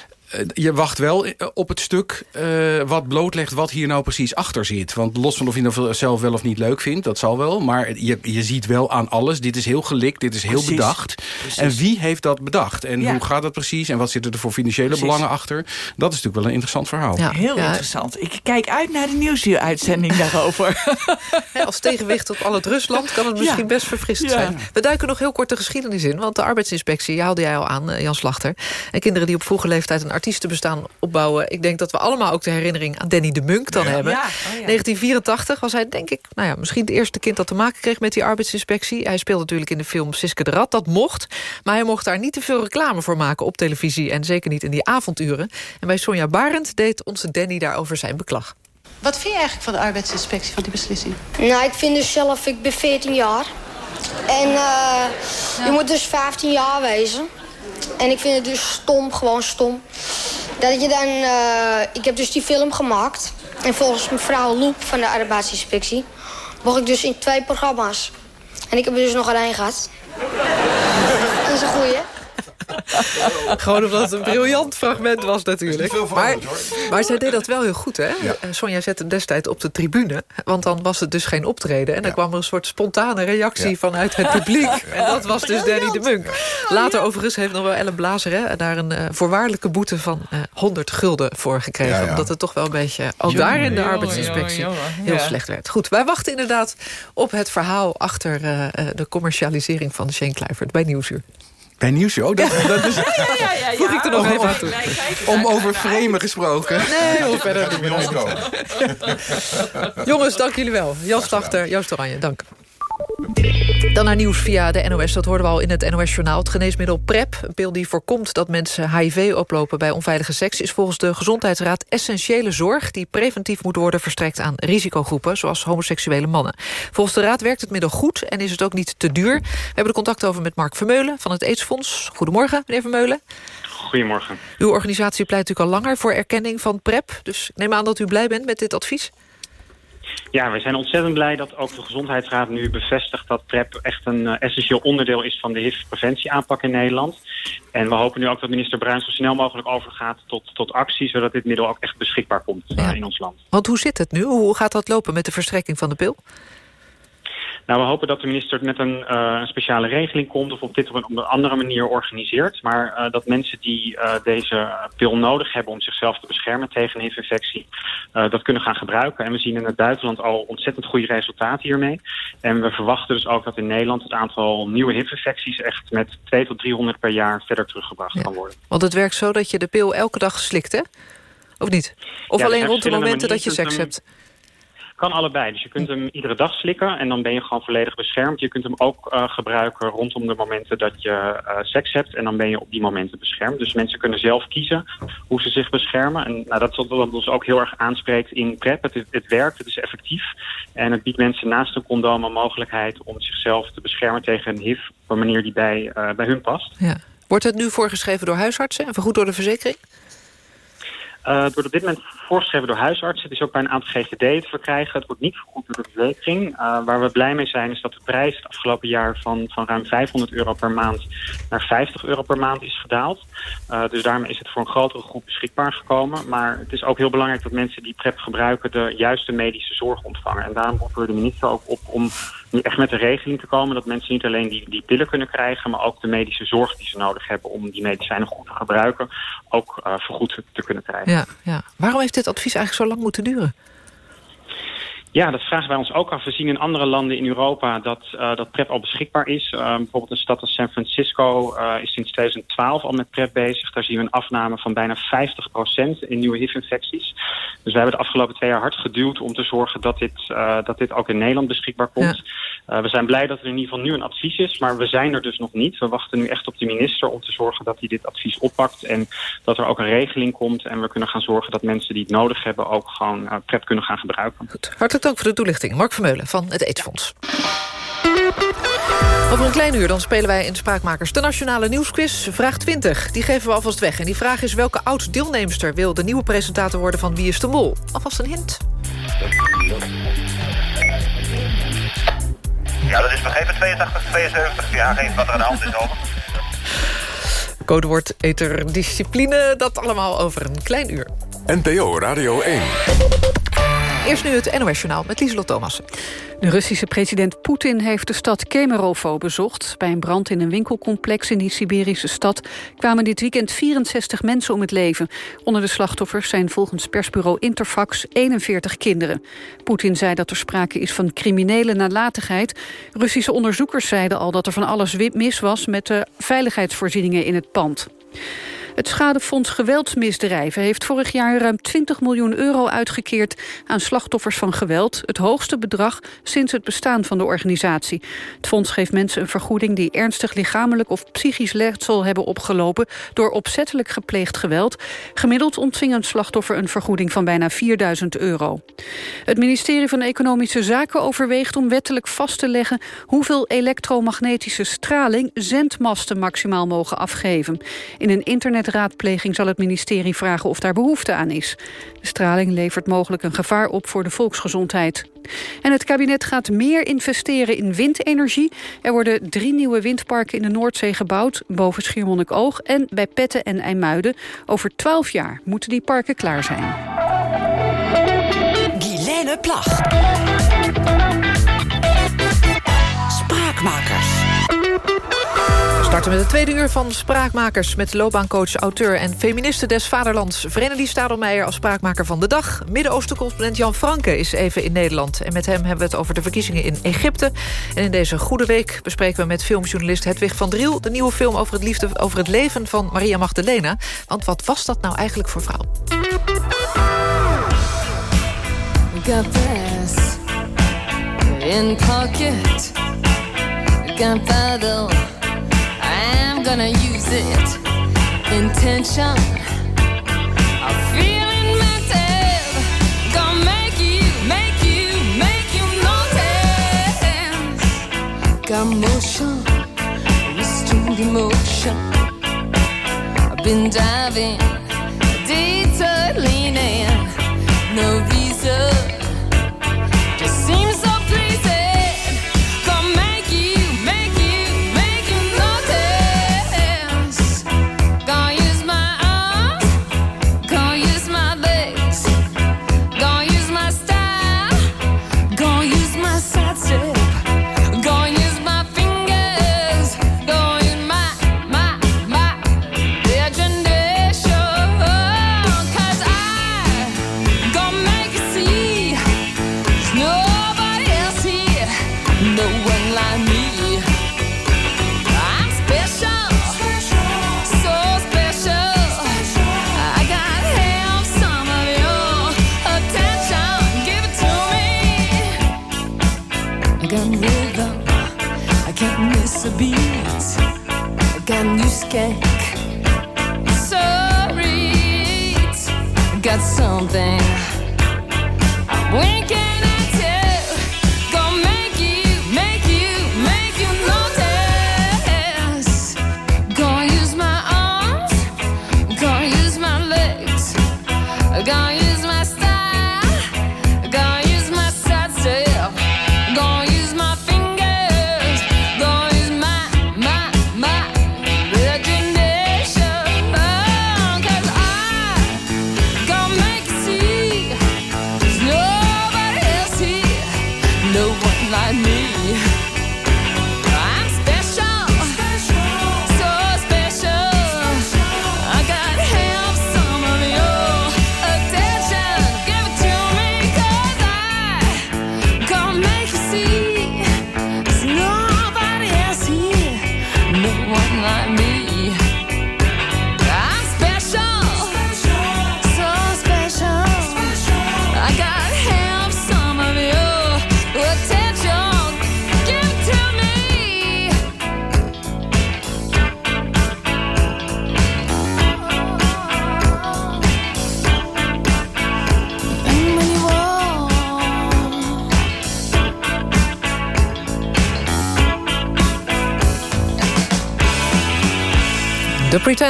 je wacht wel eh, op het stuk eh, wat blootlegt wat hier nou precies achter zit. Want los van of je het zelf wel of niet leuk vindt, dat zal wel. Maar je, je ziet wel aan alles, dit is heel gelikt, dit is heel Precies. bedacht. Precies. En wie heeft dat bedacht? En Ja. hoe gaat dat precies? En wat zitten er voor financiële Precies. belangen achter? Dat is natuurlijk wel een interessant verhaal. Ja. Heel Ja. interessant. Ik kijk uit naar de nieuwsuur-uitzending daarover. Hè, Als tegenwicht op al het Rusland kan het misschien Ja. best verfrissend Ja. zijn. We duiken nog heel kort de geschiedenis in. Want de arbeidsinspectie, haalde jij al aan, eh, Jan Slachter. En kinderen die op vroege leeftijd een artiestenbestaan opbouwen. Ik denk dat we allemaal ook de herinnering aan Danny de Munk dan hebben. Ja, oh ja. 1984 was hij denk ik, nou ja, misschien het eerste kind dat te maken kreeg met die arbeidsinspectie. Hij speelde natuurlijk in de film Siske de Rat, dat mocht. Maar hij mocht daar niet te veel reclame voor maken op televisie. En zeker niet in die avonduren. En bij Sonja Barend deed onze Danny daarover zijn beklag. Wat vind je eigenlijk van de arbeidsinspectie, van die beslissing? Nou, ik vind dus zelf, ik ben 14 jaar. En eh, je moet dus 15 jaar wezen. En ik vind het dus stom, gewoon stom. Dat je dan, eh, ik heb dus die film gemaakt. En volgens mevrouw Loep van de arbeidsinspectie... mocht ik dus in twee programma's. En ik heb er dus nog alleen gehad. Dat is een goeie. Gewoon omdat het een briljant fragment was natuurlijk. veel Maar, maar zij deed dat wel heel goed, hè? Ja. Eh, Sonja zette destijds op de tribune. Want dan was het dus geen optreden. En dan Ja. kwam er een soort spontane reactie Ja. vanuit het publiek. En dat was dus Danny de Munk. Later overigens heeft nog wel Ellen Blazer... Hè, daar een eh, voorwaardelijke boete van eh 100 gulden voor gekregen. Ja, ja. Omdat het toch wel een beetje... ook daar in de arbeidsinspectie heel Ja. slecht werd. Goed, wij wachten inderdaad op het verhaal... achter eh, eh, de commercialisering van Shane Kluivert bij Nieuwsuur. Bij Nieuws, oh, dat, dat is Voeg ik er nog even aan toe. om over framen gesproken. Nee, hoor, verder Bij ons komen. Jongens, dank jullie wel. Jan Slachter, Joost Oranje, dank. Dan naar nieuws via de NOS. Dat hoorden we al in het NOS-journaal. Het geneesmiddel PrEP, een pil die voorkomt dat mensen HIV oplopen bij onveilige seks... is volgens de Gezondheidsraad essentiële zorg... die preventief moet worden verstrekt aan risicogroepen... zoals homoseksuele mannen. Volgens de raad werkt het middel goed en is het ook niet te duur. We hebben er contact over met Mark Vermeulen van het AIDS-fonds. Goedemorgen, meneer Vermeulen. Goedemorgen. Uw organisatie pleit natuurlijk al langer voor erkenning van PrEP. Dus ik neem aan dat u blij bent met dit advies. Ja, we zijn ontzettend blij dat ook de Gezondheidsraad nu bevestigt dat PrEP echt een eh, essentieel onderdeel is van de HIV-preventieaanpak in Nederland. En we hopen nu ook dat minister Bruins zo snel mogelijk overgaat tot, tot actie, zodat dit middel ook echt beschikbaar komt eh, in ons land. Want hoe zit het nu? Hoe gaat dat lopen met de verstrekking van de pil? Nou, we hopen dat de minister met een, uh, een speciale regeling komt... of op dit op een, op een andere manier organiseert. Maar uh, dat mensen die uh, deze pil nodig hebben om zichzelf te beschermen tegen een HIV-infectie... dat kunnen gaan gebruiken. En we zien in het buitenland al ontzettend goede resultaten hiermee. En we verwachten dus ook dat in Nederland het aantal nieuwe HIV-infecties... echt met 2 tot 300 per jaar verder teruggebracht ja. kan worden. Want het werkt zo dat je de pil elke dag slikt, hè? Of niet? Of ja, alleen rond de momenten dat je seks hebt? Kan allebei. Dus je kunt hem iedere dag slikken en dan ben je gewoon volledig beschermd. Je kunt hem ook uh, gebruiken rondom de momenten dat je uh, seks hebt. En dan ben je op die momenten beschermd. Dus mensen kunnen zelf kiezen hoe ze zich beschermen. En nou, dat is wat ons ook heel erg aanspreekt in PrEP. Het, het werkt, het is effectief. En het biedt mensen naast een condoom een mogelijkheid om zichzelf te beschermen tegen een HIV... op een manier die bij, uh, bij hun past. Ja. Wordt het nu voorgeschreven door huisartsen en vergoed door de verzekering? Uh, wordt op dit moment voorgeschreven door huisartsen. Het is ook bij een aantal GGD te verkrijgen. Het wordt niet vergoed door de verzekering. Uh, waar we blij mee zijn is dat de prijs het afgelopen jaar van, van ruim 500 euro per maand naar 50 euro per maand is gedaald. Uh, dus daarmee is het voor een grotere groep beschikbaar gekomen. Maar het is ook heel belangrijk dat mensen die PrEP gebruiken de juiste medische zorg ontvangen. En daarom roepen we de minister ook op om nu echt met een regeling te komen dat mensen niet alleen die, die pillen kunnen krijgen, maar ook de medische zorg die ze nodig hebben om die medicijnen goed te gebruiken, ook uh, vergoed te kunnen krijgen. Ja, ja. Waarom heeft dit advies eigenlijk zo lang moeten duren? Ja, dat vragen wij ons ook af. We zien in andere landen in Europa dat, uh, dat PrEP al beschikbaar is. Uh, bijvoorbeeld een stad als San Francisco uh, is sinds 2012 al met PrEP bezig. Daar zien we een afname van bijna 50% in nieuwe HIV-infecties. Dus we hebben de afgelopen twee jaar hard geduwd om te zorgen dat dit, dat dit ook in Nederland beschikbaar komt. Ja. we zijn blij dat er in ieder geval nu een advies is, maar we zijn er dus nog niet. We wachten nu echt op de minister om te zorgen dat hij dit advies oppakt. En dat er ook een regeling komt en we kunnen gaan zorgen dat mensen die het nodig hebben ook gewoon PrEP kunnen gaan gebruiken. Goed. Hartelijk dank voor de toelichting. Mark Vermeulen van het AIDS-fonds. Over een klein uur dan spelen wij in de Spraakmakers de Nationale Nieuwsquiz. Vraag 20, die geven we alvast weg. En die vraag is welke oud-deelnemster wil de nieuwe presentator worden van Wie is de Mol? Alvast een hint. Ja, dat is nog even 82, 72. Ja, geef wat er aan de hand is over. Codewoord eterdiscipline, dat allemaal over een klein uur. NPO Radio 1. Eerst nu het NOS-journaal met Lieselot Thomassen. De Russische president Poetin heeft de stad Kemerovo bezocht. Bij een brand in een winkelcomplex in die Siberische stad... kwamen dit weekend 64 mensen om het leven. Onder de slachtoffers zijn volgens persbureau Interfax 41 kinderen. Poetin zei dat er sprake is van criminele nalatigheid. Russische onderzoekers zeiden al dat er van alles mis was... met de veiligheidsvoorzieningen in het pand. Het Schadefonds Geweldsmisdrijven heeft vorig jaar ruim 20 miljoen euro uitgekeerd aan slachtoffers van geweld. Het hoogste bedrag sinds het bestaan van de organisatie. Het fonds geeft mensen een vergoeding die ernstig lichamelijk of psychisch letsel hebben opgelopen door opzettelijk gepleegd geweld. Gemiddeld ontving een slachtoffer een vergoeding van bijna 4000 euro. Het ministerie van Economische Zaken overweegt om wettelijk vast te leggen hoeveel elektromagnetische straling zendmasten maximaal mogen afgeven. In een internet raadpleging zal het ministerie vragen of daar behoefte aan is. De straling levert mogelijk een gevaar op voor de volksgezondheid. En het kabinet gaat meer investeren in windenergie. Er worden drie nieuwe windparken in de Noordzee gebouwd... boven Schiermonnikoog en bij Petten en IJmuiden. Over twaalf jaar moeten die parken klaar zijn. Guilaine Plag. Spraakmakers starten met het tweede uur van Spraakmakers... met loopbaancoach, auteur en feministe des vaderlands... Verenigde Stadelmeijer als spraakmaker van de dag. Midden-Oosten-correspondent Jan Franke is even in Nederland. En met hem hebben we het over de verkiezingen in Egypte. En in deze Goede Week bespreken we met filmjournalist Hedwig van Driel... de nieuwe film over het, leven van Maria Magdalena. Want wat was dat nou eigenlijk voor vrouw? In pocket. I'm gonna use it. Intention. I'm feeling mental. Gonna make you, make you, make you notice. Got motion, restrained emotion. I've been diving, detour leaning. No reason.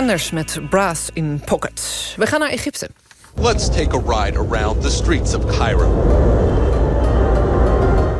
Pretenders met Brass in Pocket. We gaan naar Egypte. Let's take a ride around the streets of Cairo.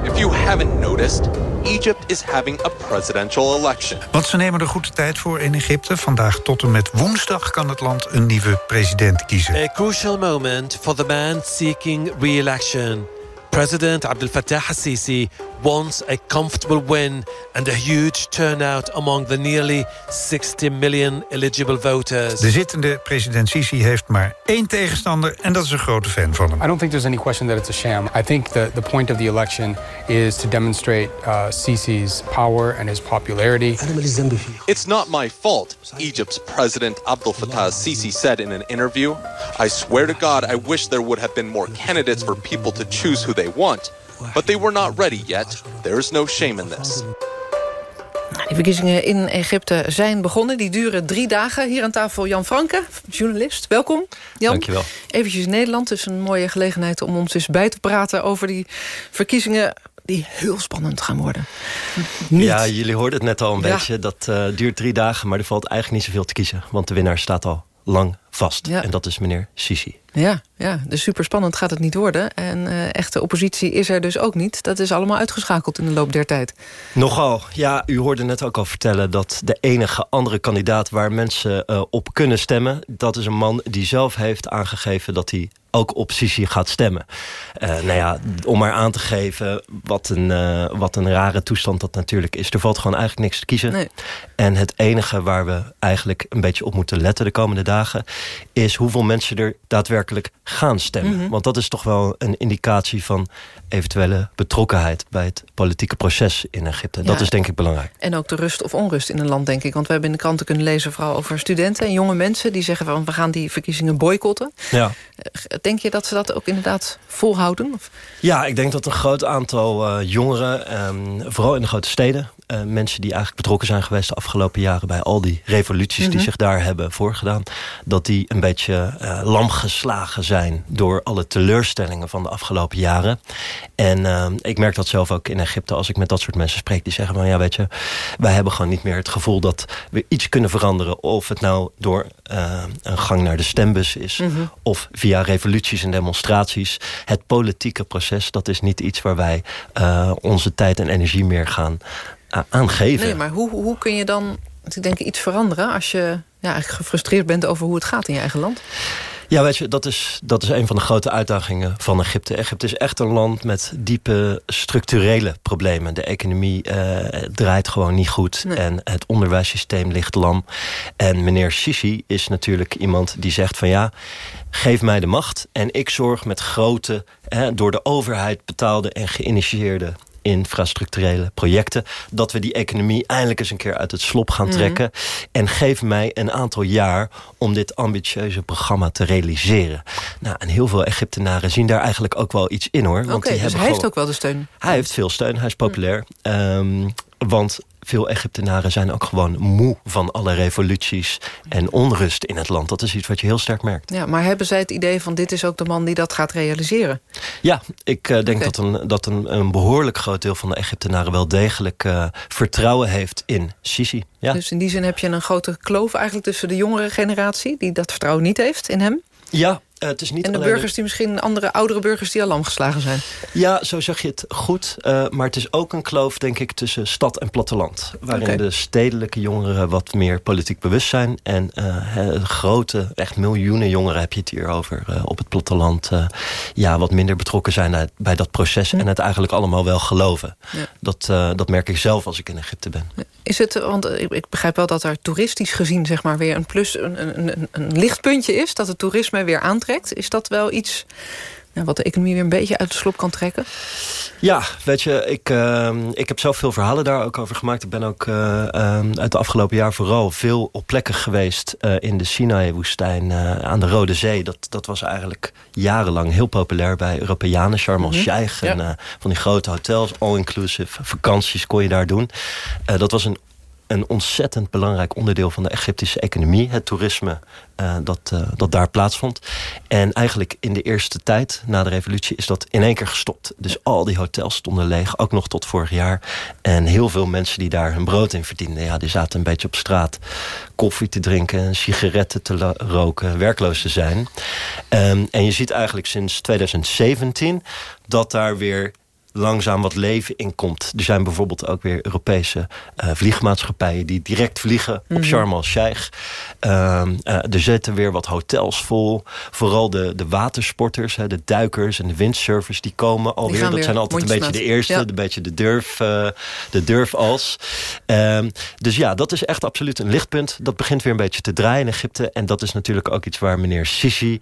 If you haven't noticed, Egypt is having a presidential election. Want ze nemen er goed de tijd voor in Egypte. Vandaag tot en met woensdag kan het land een nieuwe president kiezen. A crucial moment for the man seeking re-election. President Abdel Fattah al-Sisi wants a comfortable win and a huge turnout among the nearly 60 million eligible voters. De zittende president Sisi heeft maar één tegenstander... en dat is een grote fan van hem. I don't think there's any question that it's a sham. I think the, the point of the election is to demonstrate uh, Sisi's power and his popularity. It's not my fault, Egypt's President Abdel Fattah al-Sisi said in an interview. I swear to God, I wish there would have been more candidates for people to choose who they want. But they were not ready yet. There is no shame in this. Die verkiezingen in Egypte zijn begonnen. Die duren drie dagen. Hier aan tafel Jan Franke, journalist. Welkom, Jan. Dankjewel. Eventjes in Nederland. Het is een mooie gelegenheid om ons eens bij te praten... over die verkiezingen die heel spannend gaan worden. Niet. Ja, jullie hoorden het net al een Ja. beetje. Dat eh, duurt drie dagen, maar er valt eigenlijk niet zoveel te kiezen. Want de winnaar staat al lang vast. Ja. En dat is meneer Sisi. Ja, ja, dus super spannend gaat het niet worden. En eh, echte oppositie is er dus ook niet. Dat is allemaal uitgeschakeld in de loop der tijd. Nogal. Ja, u hoorde net ook al vertellen dat de enige andere kandidaat... waar mensen eh, op kunnen stemmen... dat is een man die zelf heeft aangegeven dat hij ook op Sisi gaat stemmen. Eh, nou ja, om maar aan te geven wat een, eh, wat een rare toestand dat natuurlijk is. Er valt gewoon eigenlijk niks te kiezen. Nee. En het enige waar we eigenlijk een beetje op moeten letten de komende dagen... is hoeveel mensen er daadwerkelijk gaan stemmen. Mhm. Want dat is toch wel een indicatie van eventuele betrokkenheid... bij het politieke proces in Egypte. Dat is denk ik belangrijk. En ook de rust of onrust in een land, denk ik. Want we hebben in de kranten kunnen lezen... vooral over studenten en jonge mensen... die zeggen van we gaan die verkiezingen boycotten. Ja. Denk je dat ze dat ook inderdaad volhouden? Ja, ik denk dat een groot aantal eh, jongeren, ehm, vooral in de grote steden... eh, mensen die eigenlijk betrokken zijn geweest de afgelopen jaren... bij al die revoluties die Mhm. zich daar hebben voorgedaan... dat die een beetje eh, lam geslagen zijn door alle teleurstellingen van de afgelopen jaren. En ehm, ik merk dat zelf ook in Egypte als ik met dat soort mensen spreek. Die zeggen van ja, weet je, wij hebben gewoon niet meer het gevoel dat we iets kunnen veranderen. Of het nou door eh, een gang naar de stembus is Mhm. of via revoluties en demonstraties. Het politieke proces, dat is niet iets waar wij eh, onze tijd en energie meer gaan eh, aangeven. Nee, maar hoe, hoe kun je dan ik denk, iets veranderen... als je ja, eigenlijk gefrustreerd bent over hoe het gaat in je eigen land? Ja, weet je, dat is, dat is een van de grote uitdagingen van Egypte. Egypte is echt een land met diepe structurele problemen. De economie eh, draait gewoon niet goed en het onderwijssysteem ligt lam. En meneer Sisi is natuurlijk iemand die zegt van ja, geef mij de macht... en ik zorg met grote, door de overheid betaalde en geïnitieerde infrastructurele projecten. Dat we die economie eindelijk eens een keer uit het slop gaan Mhm. trekken. En geef mij een aantal jaar om dit ambitieuze programma te realiseren. Nou, en heel veel Egyptenaren zien daar eigenlijk ook wel iets in hoor. Oké, Want die dus hebben hij heeft ook wel de steun. hij heeft veel steun, hij is populair. Ehm, want veel Egyptenaren zijn ook gewoon moe van alle revoluties en onrust in het land. Dat is iets wat je heel sterk merkt. Ja, maar hebben zij het idee van dit is ook de man die dat gaat realiseren? Ja, ik eh, denk dat, een, dat een, een behoorlijk groot deel van de Egyptenaren wel degelijk eh, vertrouwen heeft in Sisi. Ja. Dus in die zin heb je een grote kloof eigenlijk tussen de jongere generatie... die dat vertrouwen niet heeft in hem... Ja, eh, het is niet en de burgers die misschien andere oudere burgers die al lam geslagen zijn. Ja, zo zeg je het goed. Eh, maar het is ook een kloof, denk ik, tussen stad en platteland. Waarin de stedelijke jongeren wat meer politiek bewust zijn. En hè, grote, echt miljoenen jongeren heb je het hier over op het platteland. ja, wat minder betrokken zijn bij dat proces. En het eigenlijk allemaal wel geloven. Hm. Ja. Dat, dat merk ik zelf als ik in Egypte ben. Is het, want ik, ik begrijp wel dat er toeristisch gezien zeg maar weer een plus, een, een, een, een lichtpuntje is, dat het toerisme weer aantrekt. Is dat wel iets nou, wat de economie weer een beetje uit de slop kan trekken? Ja, weet je, ik, ehm, ik heb zelf veel verhalen daar ook over gemaakt. Ik ben ook eh, ehm, uit de afgelopen jaar vooral veel op plekken geweest... eh, in de Sinai-woestijn eh, aan de Rode Zee. Dat, dat was eigenlijk jarenlang heel populair bij Europeanen. Sharm Mhm. el-Sheikh Ja. van die grote hotels. All-inclusive vakanties kon je daar doen. Dat was een een ontzettend belangrijk onderdeel van de Egyptische economie. Het toerisme eh, dat, eh, dat daar plaatsvond. En eigenlijk in de eerste tijd, na de revolutie, is dat in één keer gestopt. Dus al die hotels stonden leeg, ook nog tot vorig jaar. En heel veel mensen die daar hun brood in verdienden... Ja, die zaten een beetje op straat koffie te drinken... sigaretten te roken, werkloos te zijn. Ehm, en je ziet eigenlijk sinds 2017 dat daar weer langzaam wat leven in komt. Er zijn bijvoorbeeld ook weer Europese eh, vliegmaatschappijen... die direct vliegen op Mhm. Sharm el-Sheikh. Ehm, eh, er zitten weer wat hotels vol. Vooral de, de watersporters, hè, de duikers en de windsurfers... die komen alweer. Dat weer zijn altijd een beetje de eerste. Ja. Een beetje de durf, eh, de durfals. Ehm, dus ja, dat is echt absoluut een lichtpunt. Dat begint weer een beetje te draaien in Egypte. En dat is natuurlijk ook iets waar meneer Sisi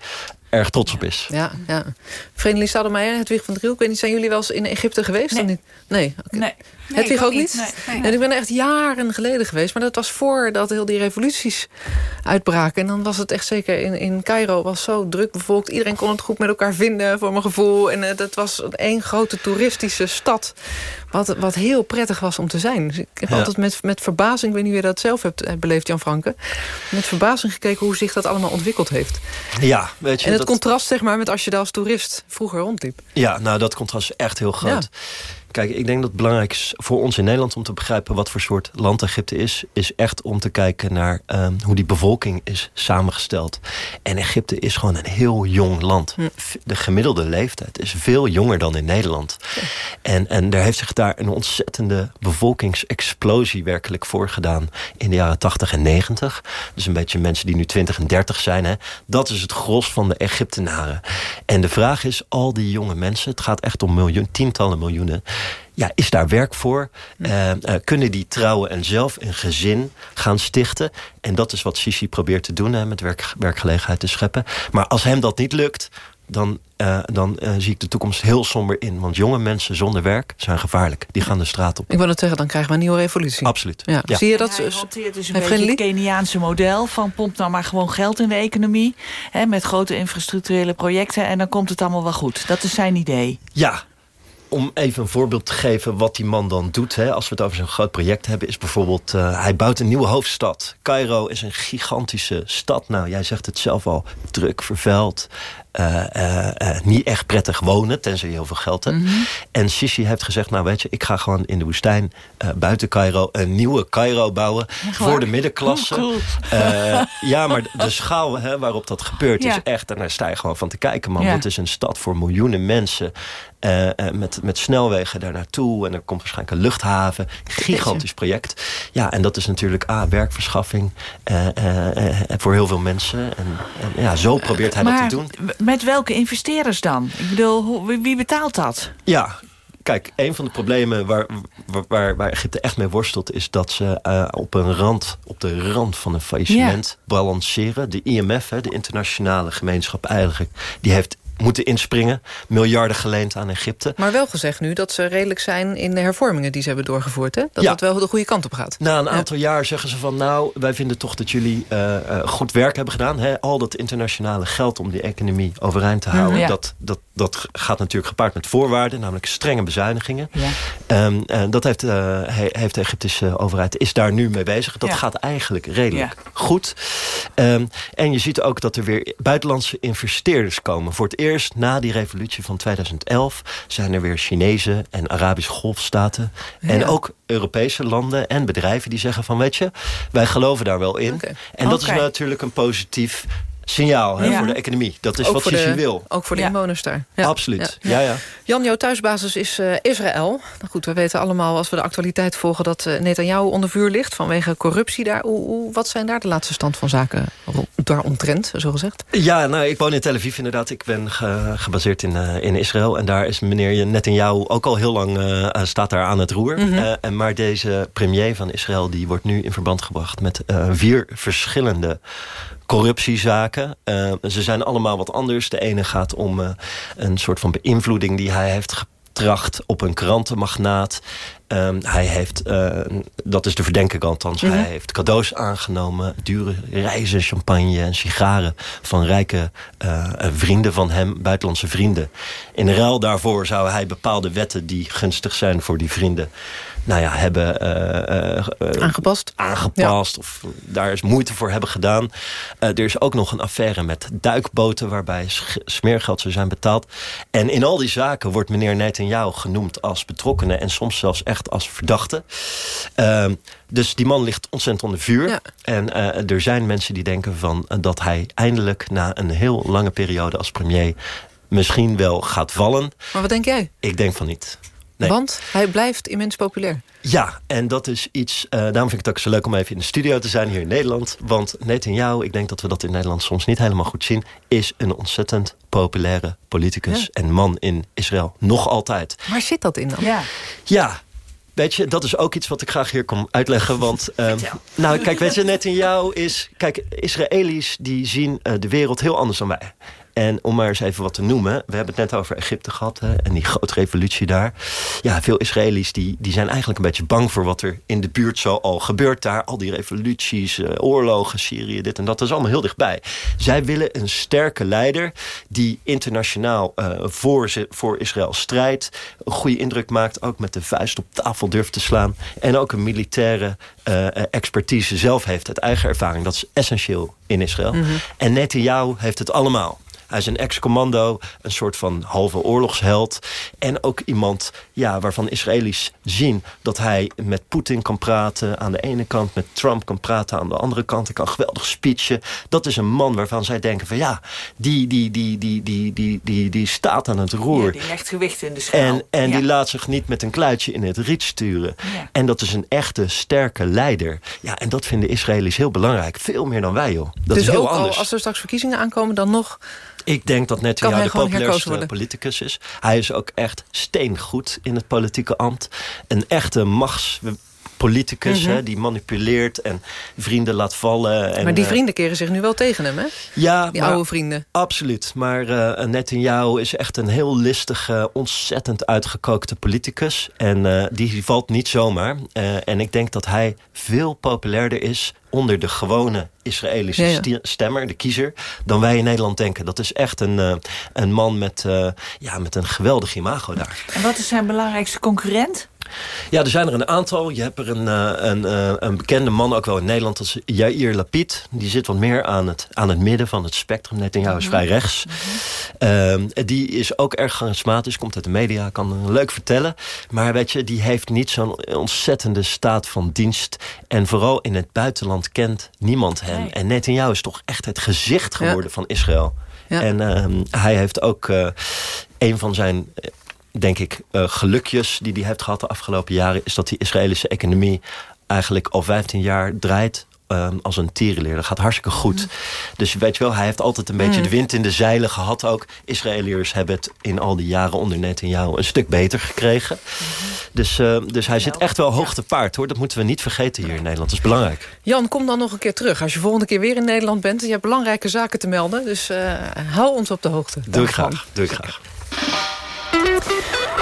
erg trots op is. Ja, ja. Vreemdeling Stoudermeijer, Hedwig van Driel... ik weet niet, zijn jullie wel eens in Egypte geweest? Nee. niet? Nee, oké. Nee. Hedwig ik ook niet? niet. Nee. En ik ben echt jaren geleden geweest. Maar dat was voordat heel die revoluties uitbraken. En dan was het echt zeker in, in Cairo was zo druk bevolkt. Iedereen kon het goed met elkaar vinden, voor mijn gevoel. En het was één grote toeristische stad. Wat, wat heel prettig was om te zijn. Dus ik heb Ja. altijd met, met verbazing, ik weet niet je dat zelf hebt eh, beleefd, Jan Franke. Met verbazing gekeken hoe zich dat allemaal ontwikkeld heeft. Ja, weet je... en het dat- contrast zeg maar met als je daar als toerist vroeger rondliep. Ja, nou dat contrast is echt heel groot. Kijk, ik denk dat het belangrijk is voor ons in Nederland... om te begrijpen wat voor soort land Egypte is... is echt om te kijken naar ehm, hoe die bevolking is samengesteld. En Egypte is gewoon een heel jong land. V- De gemiddelde leeftijd is veel jonger dan in Nederland. En, en er heeft zich daar een ontzettende bevolkingsexplosie werkelijk voor gedaan... in de jaren 80 en 90. Dus een beetje mensen die nu 20 en 30 zijn. Hè. Dat is het gros van de Egyptenaren. En de vraag is, al die jonge mensen... het gaat echt om miljoen, tientallen miljoenen... Ja, is daar werk voor? Eh, eh, kunnen die trouwen en zelf een gezin gaan stichten? En dat is wat Sisi probeert te doen, hè, met werk, werkgelegenheid te scheppen. Maar als hem dat niet lukt, dan, eh, dan zie ik de toekomst heel somber in. Want jonge mensen zonder werk zijn gevaarlijk. Die gaan de straat op. Ik wil het zeggen, dan krijgen we een nieuwe revolutie. Absoluut. Ja. Ja. Zie je dat? Hij hanteert dus een beetje het? Keniaanse model... van pomp nou maar gewoon geld in de economie... Hè, met grote infrastructurele projecten... en dan komt het allemaal wel goed. Dat is zijn idee. Ja, om even een voorbeeld te geven wat die man dan doet... Hè, als we het over zo'n groot project hebben... is bijvoorbeeld, eh, hij bouwt een nieuwe hoofdstad. Cairo is een gigantische stad. Nou, jij zegt het zelf al, druk, vervuild... eh, eh, eh, niet echt prettig wonen, tenzij je heel veel geld hebt. En Sisi heeft gezegd, nou weet je... ik ga gewoon in de woestijn buiten Cairo... een nieuwe Cairo bouwen voor de middenklasse. Oh, cool. Ja, maar de schaal hè, waarop dat gebeurt Ja. is echt... en daar sta je gewoon van te kijken, man. Ja. Het is een stad voor miljoenen mensen... met, met snelwegen daar naartoe. En er komt waarschijnlijk een luchthaven. Gigantisch project. Ja, en dat is natuurlijk A, werkverschaffing voor heel veel mensen. En, en ja, zo probeert hij maar dat te doen. Met welke investeerders dan? Ik bedoel, hoe- wie- betaalt dat? Ja, kijk, een van de problemen waar, waar- waar, waar Egypte echt mee worstelt... is dat ze eh, op, een rand, op de rand van een faillissement balanceren. De IMF, hè, de internationale gemeenschap eigenlijk... die heeft moeten inspringen. Miljarden geleend aan Egypte. Maar wel gezegd nu dat ze redelijk zijn in de hervormingen die ze hebben doorgevoerd. Hè? Dat Ja. het wel de goede kant op gaat. Na een aantal jaar zeggen ze van... nou, wij vinden toch dat jullie eh, eh, goed werk hebben gedaan. Hè? Al dat internationale geld om die economie overeind te houden... Mhm. Ja. dat, dat, dat gaat natuurlijk gepaard met voorwaarden... namelijk strenge bezuinigingen. Ja. Ehm, en dat heeft, eh, he- heeft de Egyptische overheid is daar nu mee bezig. Dat Ja. gaat eigenlijk redelijk Ja. goed. Ehm, en je ziet ook dat er weer buitenlandse investeerders komen. Voor het eerst na die revolutie van 2011... zijn er weer Chinese en Arabische golfstaten... en ook Europese landen en bedrijven die zeggen van... weet je, wij geloven daar wel in. En dat is natuurlijk een positief signaal hè, Ja. voor de economie. Dat is Ook wat Sisi wil. Ook voor de Ja. inwoners daar. Ja. Absoluut, ja, ja. Jan, jouw thuisbasis is eh, Israël. Nou goed, we weten allemaal als we de actualiteit volgen... dat uh, Netanyahu onder vuur ligt vanwege corruptie daar. Wat zijn daar de laatste stand van zaken ro- daaromtrent, zo gezegd? Ja, nou, ik woon in Tel Aviv inderdaad. Ik ben ge- gebaseerd in, eh, in Israël. En daar is meneer Netanyahu ook al heel lang staat daar aan het roer. Mhm. Eh, en maar deze premier van Israël... die wordt nu in verband gebracht met eh, vier verschillende corruptiezaken. Eh, ze zijn allemaal wat anders. De ene gaat om eh, een soort van beïnvloeding die hij heeft getracht op een krantenmagnaat. Ehm, hij heeft, eh, dat is de verdenking althans, Mhm. hij heeft cadeaus aangenomen. Dure reizen, champagne en sigaren van rijke vrienden van hem, buitenlandse vrienden. In ruil daarvoor zou hij bepaalde wetten die gunstig zijn voor die vrienden... Nou ja, hebben eh, eh, eh, Aangepast. aangepast of daar is moeite voor hebben gedaan. Er is ook nog een affaire met duikboten waarbij smeergeld zou zijn betaald. En in al die zaken wordt meneer Netanyahu genoemd als betrokkenen en soms zelfs echt als verdachte. Ehm, dus die man ligt ontzettend onder vuur. En er zijn mensen die denken van, dat hij eindelijk na een heel lange periode als premier misschien wel gaat vallen. Maar wat denk jij? Ik denk van niet. Nee. Want hij blijft immens populair. Ja, en dat is iets... eh, daarom vind ik het ook zo leuk om even in de studio te zijn hier in Nederland. Want Netanyahu, ik denk dat we dat in Nederland soms niet helemaal goed zien... is een ontzettend populaire politicus Ja. en man in Israël. Nog altijd. Waar zit dat in dan? Ja. Ja, weet je, dat is ook iets wat ik graag hier kom uitleggen. Want, ehm, nou, kijk, weet je, Netanyahu is... Kijk, Israëli's die zien eh, de wereld heel anders dan wij. En om maar eens even wat te noemen. We hebben het net over Egypte gehad. Hè, en die grote revolutie daar. Ja, veel Israëli's die, die zijn eigenlijk een beetje bang voor wat er in de buurt zo al gebeurt daar. Al die revoluties, eh, oorlogen, Syrië, dit en dat. Dat is allemaal heel dichtbij. Zij willen een sterke leider die internationaal eh, voor, ze- voor Israël strijdt. Een goede indruk maakt. Ook met de vuist op tafel durft te slaan. En ook een militaire eh, expertise zelf heeft. Uit eigen ervaring. Dat is essentieel in Israël. Mhm. En Netanyahu heeft het allemaal. Hij is een ex-commando, een soort van halve oorlogsheld. En ook iemand ja, waarvan Israëli's zien dat hij met Poetin kan praten. Aan de ene kant met Trump kan praten. Aan de andere kant hij kan geweldig speechen. Dat is een man waarvan zij denken van ja, die, die, die, die, die, die, die, die staat aan het roer. Ja, die legt gewicht in de schaal. En, en Ja. die laat zich niet met een kluitje in het riet sturen. Ja. En dat is een echte, sterke leider. Ja, en dat vinden Israëli's heel belangrijk. Veel meer dan wij, joh. Dat dus is heel ook al anders. als er straks verkiezingen aankomen... dan nog Ik denk dat Netanyahu de populairste politicus is. Hij is ook echt steengoed in het politieke ambt. Een echte machtspoliticus Mhm. hè, die manipuleert en vrienden laat vallen. En, maar die eh, vrienden keren zich nu wel tegen hem, hè? ja, Die maar- oude vrienden. Absoluut. Maar eh Netanyahu is echt een heel listige, ontzettend uitgekookte politicus. En eh, die valt niet zomaar. Eh, en ik denk dat hij veel populairder is onder de gewone Israëlische Ja, ja. sti- stemmer, de kiezer, dan wij in Nederland denken. Dat is echt een, eh, een man met, eh, ja, met een geweldig imago daar. En wat is zijn belangrijkste concurrent? Ja, er zijn er een aantal. Je hebt er een, eh, een, eh, een bekende man, ook wel in Nederland, dat is Yair Lapid. Die zit wat meer aan het, aan het midden van het spectrum. Netanyahu is vrij rechts. Ehm, die is ook erg charismatisch, komt uit de media, kan eh, leuk vertellen. Maar weet je, die heeft niet zo'n ontzettende staat van dienst. En vooral in het buitenland kent niemand hem. Nee. En Netanyahu is toch echt het gezicht Ja. geworden van Israël. Ja. En ehm, hij heeft ook een van zijn, denk ik, eh, gelukjes die hij heeft gehad de afgelopen jaren... is dat die Israëlische economie eigenlijk al 15 jaar draait ehm, als een tierenleer. Dat gaat hartstikke goed. Dus weet je wel, hij heeft altijd een beetje Mm. de wind in de zeilen gehad ook. Israëliërs hebben het in al die jaren onder Netanyahu een stuk beter gekregen. Dus, eh, dus hij zit echt wel hoog te paard hoor. Dat moeten we niet vergeten hier in Nederland. Dat is belangrijk. Jan, kom dan nog een keer terug. Als je volgende keer weer in Nederland bent... je hebt belangrijke zaken te melden. Dus eh, hou ons op de hoogte. Doe ik graag. Doe ik graag.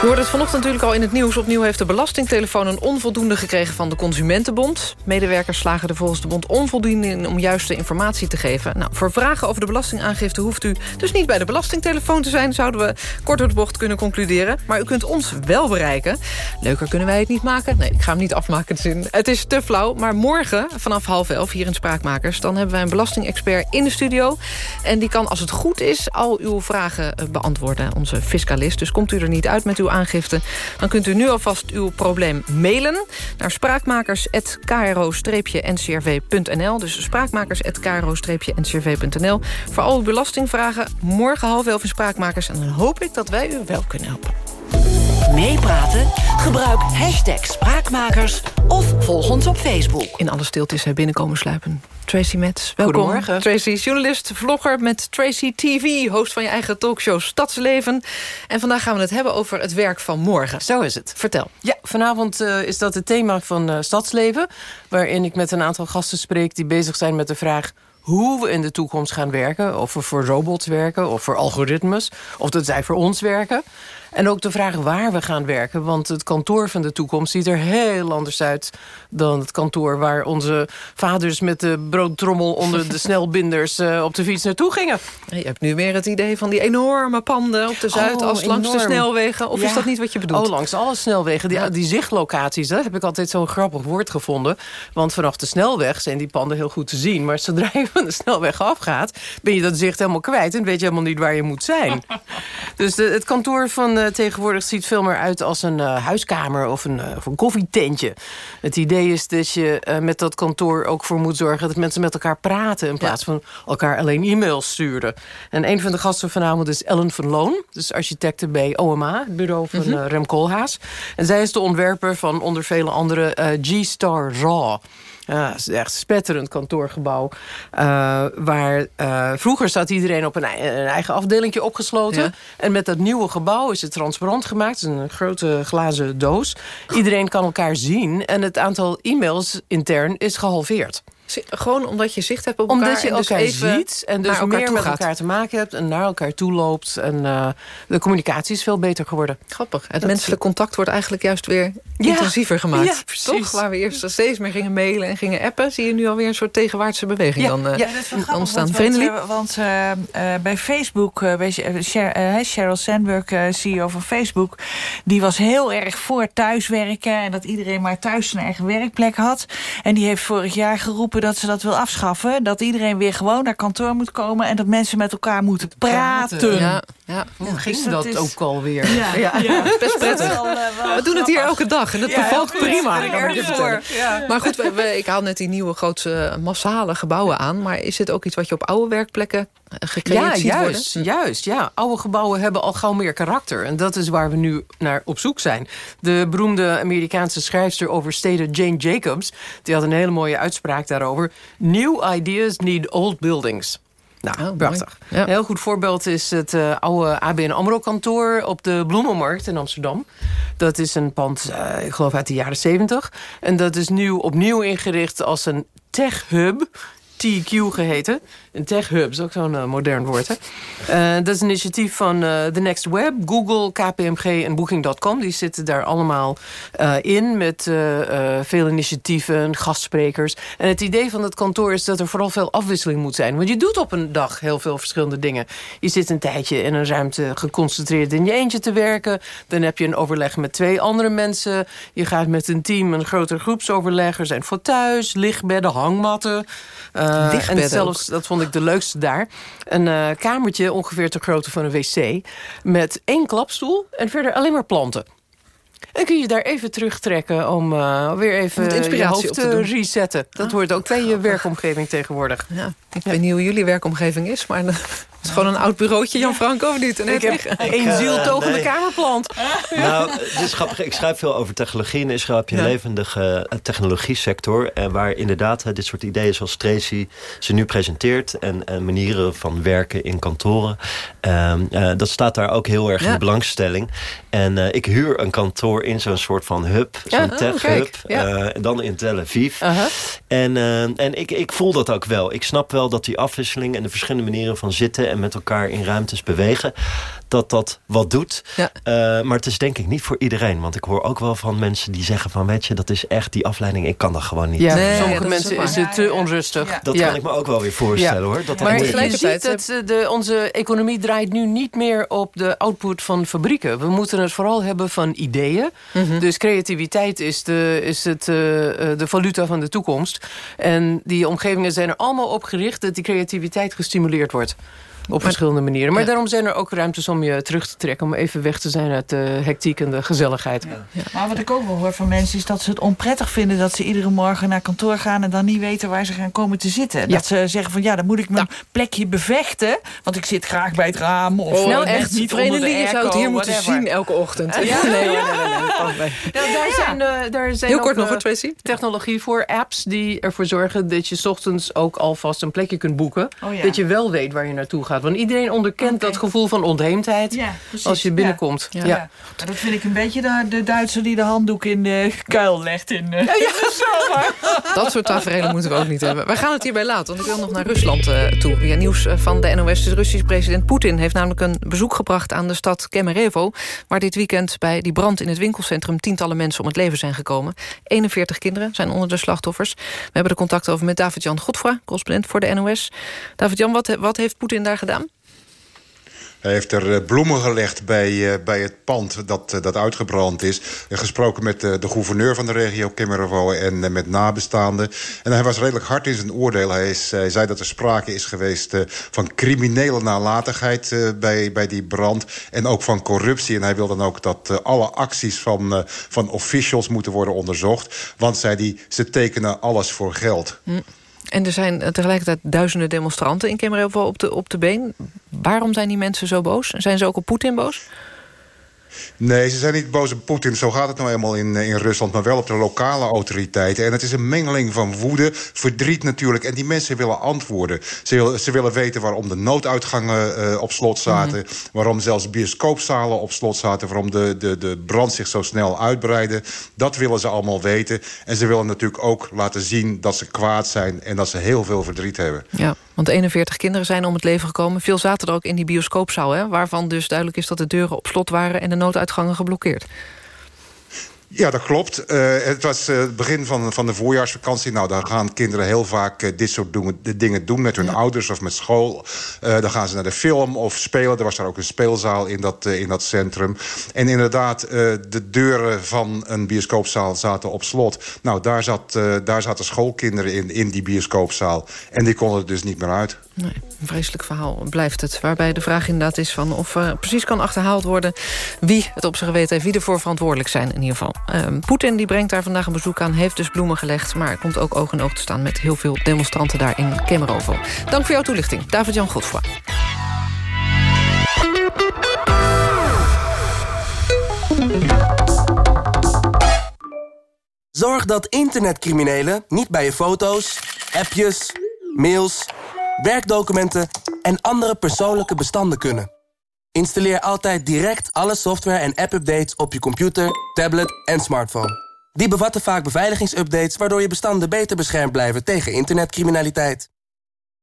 Je hoorde het vanochtend natuurlijk al in het nieuws. Opnieuw heeft de Belastingtelefoon een onvoldoende gekregen van de Consumentenbond. Medewerkers slagen er volgens de bond onvoldoende in om juiste informatie te geven. Nou, voor vragen over de belastingaangifte hoeft u dus niet bij de Belastingtelefoon te zijn... zouden we kort door de bocht kunnen concluderen. Maar u kunt ons wel bereiken. Leuker kunnen wij het niet maken. Nee, ik ga hem niet afmaken. Het is te flauw, maar morgen vanaf half elf hier in Spraakmakers... dan hebben wij een belastingexpert in de studio. En die kan, als het goed is, al uw vragen eh, beantwoorden. Onze fiscalist. Dus komt u er niet uit met uw aangifte... dan kunt u nu alvast uw probleem mailen naar spraakmakers.kro-ncrv.nl. Dus spraakmakers.kro-ncrv.nl. Voor al uw belastingvragen morgen half elf in Spraakmakers. En dan hoop ik dat wij u wel kunnen helpen. Meepraten? Gebruik hashtag Spraakmakers of volg ons op Facebook. In alle stilte is hij binnenkomen sluipen. Tracy Metz, welkom. Goedemorgen. Tracy is journalist, vlogger met Tracy TV... host van je eigen talkshow Stadsleven. En vandaag gaan we het hebben over het werk van morgen. Zo is het. Vertel. Ja, vanavond eh, is dat het thema van eh, Stadsleven... waarin ik met een aantal gasten spreek die bezig zijn met de vraag hoe we in de toekomst gaan werken. Of we voor robots werken, of voor algoritmes. Of dat zij voor ons werken. En ook de vraag waar we gaan werken. Want het kantoor van de toekomst ziet er heel anders uit... dan het kantoor waar onze vaders met de broodtrommel... onder de snelbinders eh, op de fiets naartoe gingen. Je hebt nu weer het idee van die enorme panden op de Zuidas... Oh, langs de snelwegen. Of Ja. is dat niet wat je bedoelt? Oh, langs alle snelwegen. Die, die zichtlocaties, dat heb ik altijd zo'n grappig woord gevonden. Want vanaf de snelweg zijn die panden heel goed te zien. Maar zodra je van de snelweg afgaat... ben je dat zicht helemaal kwijt en weet je helemaal niet waar je moet zijn. dus de- het kantoor van eh, tegenwoordig ziet veel meer uit als een eh, huiskamer... Of een, eh, of een koffietentje. Het idee is dat je met dat kantoor ook voor moet zorgen... dat mensen met elkaar praten in plaats van elkaar alleen e-mails sturen. En een van de gasten vanavond is Ellen van Loon. Dus architecte bij OMA, het bureau van Mhm. Rem Koolhaas. En zij is de ontwerper van onder vele andere G-Star Raw. Ja, het is echt spetterend kantoorgebouw. eh, waar eh, vroeger zat iedereen op een, ei- een eigen afdelingje opgesloten. Ja. En met dat nieuwe gebouw is het transparant gemaakt. Het is een grote glazen doos. Iedereen kan elkaar zien. En het aantal e-mails intern is gehalveerd. Gewoon omdat je zicht hebt op elkaar. Omdat je dus elkaar even ziet en dus elkaar meer met gaat. elkaar te maken hebt... en naar elkaar toe loopt. En eh, de communicatie is veel beter geworden. Grappig. Het menselijk contact wordt eigenlijk juist weer Ja. intensiever gemaakt. Ja, precies. Toch? Waar we eerst steeds meer gingen mailen en gingen appen... zie je nu alweer een soort tegenwaartse beweging Ja, dan eh, ja, dat is wel grappig, ontstaan. Want, want, eh, bij Facebook, eh, bij Sher- Sher- Sheryl Sandberg, CEO van Facebook... die was heel erg voor thuiswerken... en dat iedereen maar thuis zijn eigen werkplek had. En die heeft vorig jaar geroepen dat ze dat wil afschaffen. Dat iedereen weer gewoon naar kantoor moet komen... en dat mensen met elkaar moeten praten. Ja, ja. Hoe Ja, ging dus dat, dat is- ook alweer? Ja, ja. Is best prettig. Wel, eh, wel we doen het hier elke dag en dat Ja, bevalt prima. Ja. Maar goed, we, we- ik haal net die nieuwe grootse massale gebouwen aan. Maar is dit ook iets wat je op oude werkplekken gecreëerd Ja, juist, worden? juist. Ja. Oude gebouwen hebben al gauw meer karakter. En dat is waar we nu naar op zoek zijn. De beroemde Amerikaanse schrijfster oversteden Jane Jacobs... die had een hele mooie uitspraak daarover. New ideas need old buildings. Nou, prachtig. Ja. Een heel goed voorbeeld is het eh, oude ABN AMRO-kantoor... op de Bloemenmarkt in Amsterdam. Dat is een pand, eh, ik geloof uit de jaren 70. En dat is nu opnieuw ingericht als een tech-hub... TQ geheten. Een tech hub, is ook zo'n eh, modern woord. Hè? Eh, dat is een initiatief van eh The Next Web, Google, KPMG en Booking.com. Die zitten daar allemaal in met veel initiatieven, gastsprekers. En het idee van het kantoor is dat er vooral veel afwisseling moet zijn. Want je doet op een dag heel veel verschillende dingen. Je zit een tijdje in een ruimte geconcentreerd in je eentje te werken. Dan heb je een overleg met twee andere mensen. Je gaat met een team een groter groepsoverleg. Er zijn fauteuils, lichtbedden, hangmatten. Lichtbedden en zelfs, dat vond ik de leukste daar... een eh, kamertje ongeveer ter grootte van een wc... met één klapstoel en verder alleen maar planten. En kun je daar even terugtrekken om eh, weer even je op hoofd te te resetten. Dat hoort ook bij je werkomgeving tegenwoordig. Ja, ik weet niet hoe jullie werkomgeving is, maar is gewoon een oud bureautje, Jan Franco, of niet? En Ik heb één eh, zieltogende nee. kamerplant. Nou, het is grappig. Ik schrijf veel over technologie. In Israël heb je een Ja. levendige eh, technologie-sector. En waar inderdaad eh, dit soort ideeën zoals Tracy ze nu presenteert. En, en manieren van werken in kantoren. ehm, eh, dat staat daar ook heel erg in de belangstelling. En eh, ik huur een kantoor in zo'n soort van hub. Zo'n Ja, oh, tech-hub. eh, dan in Tel Aviv. Aha. En, eh, en ik, ik voel dat ook wel. Ik snap wel dat die afwisseling en de verschillende manieren van zitten... en met elkaar in ruimtes bewegen, dat dat wat doet. Ja. Eh, maar het is denk ik niet voor iedereen. Want ik hoor ook wel van mensen die zeggen van... weet je, dat is echt die afleiding, ik kan dat gewoon niet. Ja, Nee, sommige mensen is het te onrustig. Dat Ja. kan ik me ook wel weer voorstellen Ja. hoor. Dat maar je ziet dat eh, de, onze economie draait nu niet meer op de output van fabrieken. We moeten het vooral hebben van ideeën. Mhm. Dus creativiteit is, de, is het, eh, eh, de valuta van de toekomst. En die omgevingen zijn er allemaal op gericht... dat die creativiteit gestimuleerd wordt. Op verschillende manieren. Maar Ja. daarom zijn er ook ruimtes om je terug te trekken... om even weg te zijn uit de hectiek en de gezelligheid. Maar wat ik ook wel hoor van mensen is dat ze het onprettig vinden... dat ze iedere morgen naar kantoor gaan en dan niet weten waar ze gaan komen te zitten. Ja. Dat ze zeggen van ja, dan moet ik mijn plekje bevechten... want ik zit graag bij het raam of Oh, eh, nou echt, niet onder de airco, zou het hier moeten whatever. zien elke ochtend. Ja? Nee, nee, nee, nee, nee. Oh, nee. Nou, daar zijn, eh, daar zijn Heel ook, kort nog, eh, hoor, Tracy. technologie voor apps die ervoor zorgen dat je 's ochtends ook alvast een plekje kunt boeken. Oh ja. Dat je wel weet waar je naartoe gaat. Want iedereen onderkent dat gevoel van ontheemdheid Ja, als je binnenkomt. Ja. Ja. Ja. Dat vind ik een beetje de, de Duitser die de handdoek in de kuil legt in eh, de zomer. Dat soort tafereelen moeten we ook niet hebben. Wij gaan het hierbij laten, want ik wil nog naar Rusland eh, toe. Via nieuws eh, van de NOS. De Russische president Poetin heeft namelijk een bezoek gebracht... aan de stad Kemerovo, waar dit weekend bij die brand in het winkelcentrum... tientallen mensen om het leven zijn gekomen. 41 kinderen zijn onder de slachtoffers. We hebben er contact over met David-Jan Godfra, correspondent voor de NOS. David-Jan, wat, wat heeft Poetin daar gedaan? Hij heeft er eh, bloemen gelegd bij, eh, bij het pand dat, eh, dat uitgebrand is. En gesproken met de gouverneur van de regio Kemerovo en met nabestaanden. En hij was redelijk hard in zijn oordeel. Hij, is, hij zei dat er sprake is geweest van criminele nalatigheid bij, bij die brand. En ook van corruptie. En hij wil dan ook dat alle acties van, van officials moeten worden onderzocht. Want, zei hij, ze tekenen alles voor geld. Hm. En er zijn eh, tegelijkertijd duizenden demonstranten in Kemerovo op de, op de been. Waarom zijn die mensen zo boos? Zijn ze ook op Poetin boos? Nee, ze zijn niet boos op Poetin. Zo gaat het nou eenmaal in, eh, in Rusland. Maar wel op de lokale autoriteiten. En het is een mengeling van woede, verdriet natuurlijk. En die mensen willen antwoorden. Ze, wil- ze willen weten waarom de nooduitgangen eh, op slot zaten. Waarom zelfs bioscoopzalen op slot zaten. Waarom de, de, de brand zich zo snel uitbreidde. Dat willen ze allemaal weten. En ze willen natuurlijk ook laten zien dat ze kwaad zijn. En dat ze heel veel verdriet hebben. Ja, want 41 kinderen zijn om het leven gekomen. Veel zaten er ook in die bioscoopzaal, hè, waarvan dus duidelijk is dat de deuren op slot waren en de nooduitgangen geblokkeerd. Ja, dat klopt. Eh, het was eh, het begin van, van de voorjaarsvakantie. Nou, dan gaan kinderen heel vaak eh, dit soort doen- de dingen doen met hun ouders of met school. Dan gaan ze naar de film of spelen. Er was daar ook een speelzaal in dat, in dat centrum. En inderdaad, de deuren van een bioscoopzaal zaten op slot. Nou, daar, zat, daar zaten schoolkinderen in, in die bioscoopzaal. En die konden er dus niet meer uit. Nee, een vreselijk verhaal blijft het. Waarbij de vraag inderdaad is van of er precies kan achterhaald worden... wie het op zijn geweten heeft, wie ervoor verantwoordelijk zijn in ieder geval. Ehm, Poetin die brengt daar vandaag een bezoek aan, heeft dus bloemen gelegd... maar komt ook oog in oog te staan met heel veel demonstranten daar in Kemerovo. Dank voor jouw toelichting, David-Jan Godfroy. Zorg dat internetcriminelen niet bij je foto's, appjes, mails, werkdocumenten en andere persoonlijke bestanden kunnen. Installeer altijd direct alle software en app-updates op je computer, tablet en smartphone. Die bevatten vaak beveiligingsupdates waardoor je bestanden beter beschermd blijven tegen internetcriminaliteit.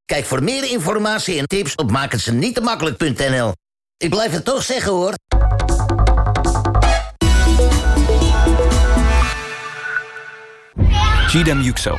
Kijk voor meer informatie en tips op makkelijk.nl. Ik blijf het toch zeggen hoor. Gidem Yüksel,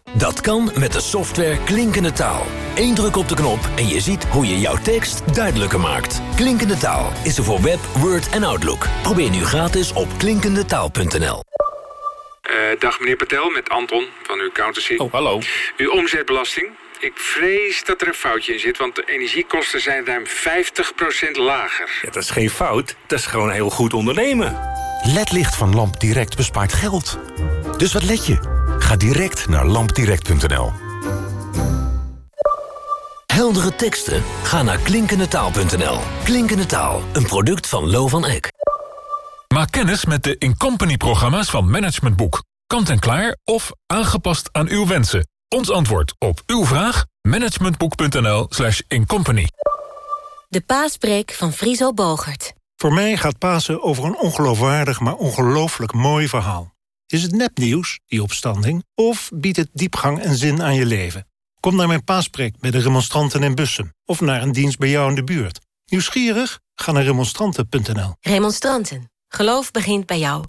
Dat kan met de software Klinkende Taal. Eén druk op de knop en je ziet hoe je jouw tekst duidelijker maakt. Klinkende Taal is er voor Web, Word en Outlook. Probeer nu gratis op klinkendetaal.nl. Eh, dag meneer Patel, met Anton van uw accountancy. Oh, hallo. Uw omzetbelasting. Ik vrees dat er een foutje in zit, want de energiekosten zijn ruim 50% lager. Ja, dat is geen fout, dat is gewoon heel goed ondernemen. LED-licht van Lamp Direct bespaart geld. Dus wat let je? Ga direct naar lampdirect.nl. Heldere teksten? Ga naar klinkendetaal.nl. Klinkende Taal, een product van Lo van Eck. Maak kennis met de Incompany-programma's van Management Boek. Kant en klaar of aangepast aan uw wensen. Ons antwoord op uw vraag? managementboek.nl slash incompany. De paaspreek van Friso Bogert. Voor mij gaat Pasen over een ongeloofwaardig, maar ongelooflijk mooi verhaal. Is het nepnieuws, die opstanding, of biedt het diepgang en zin aan je leven? Kom naar mijn paaspreek bij de remonstranten in Bussum... of naar een dienst bij jou in de buurt. Nieuwsgierig? Ga naar remonstranten.nl. Remonstranten. Geloof begint bij jou.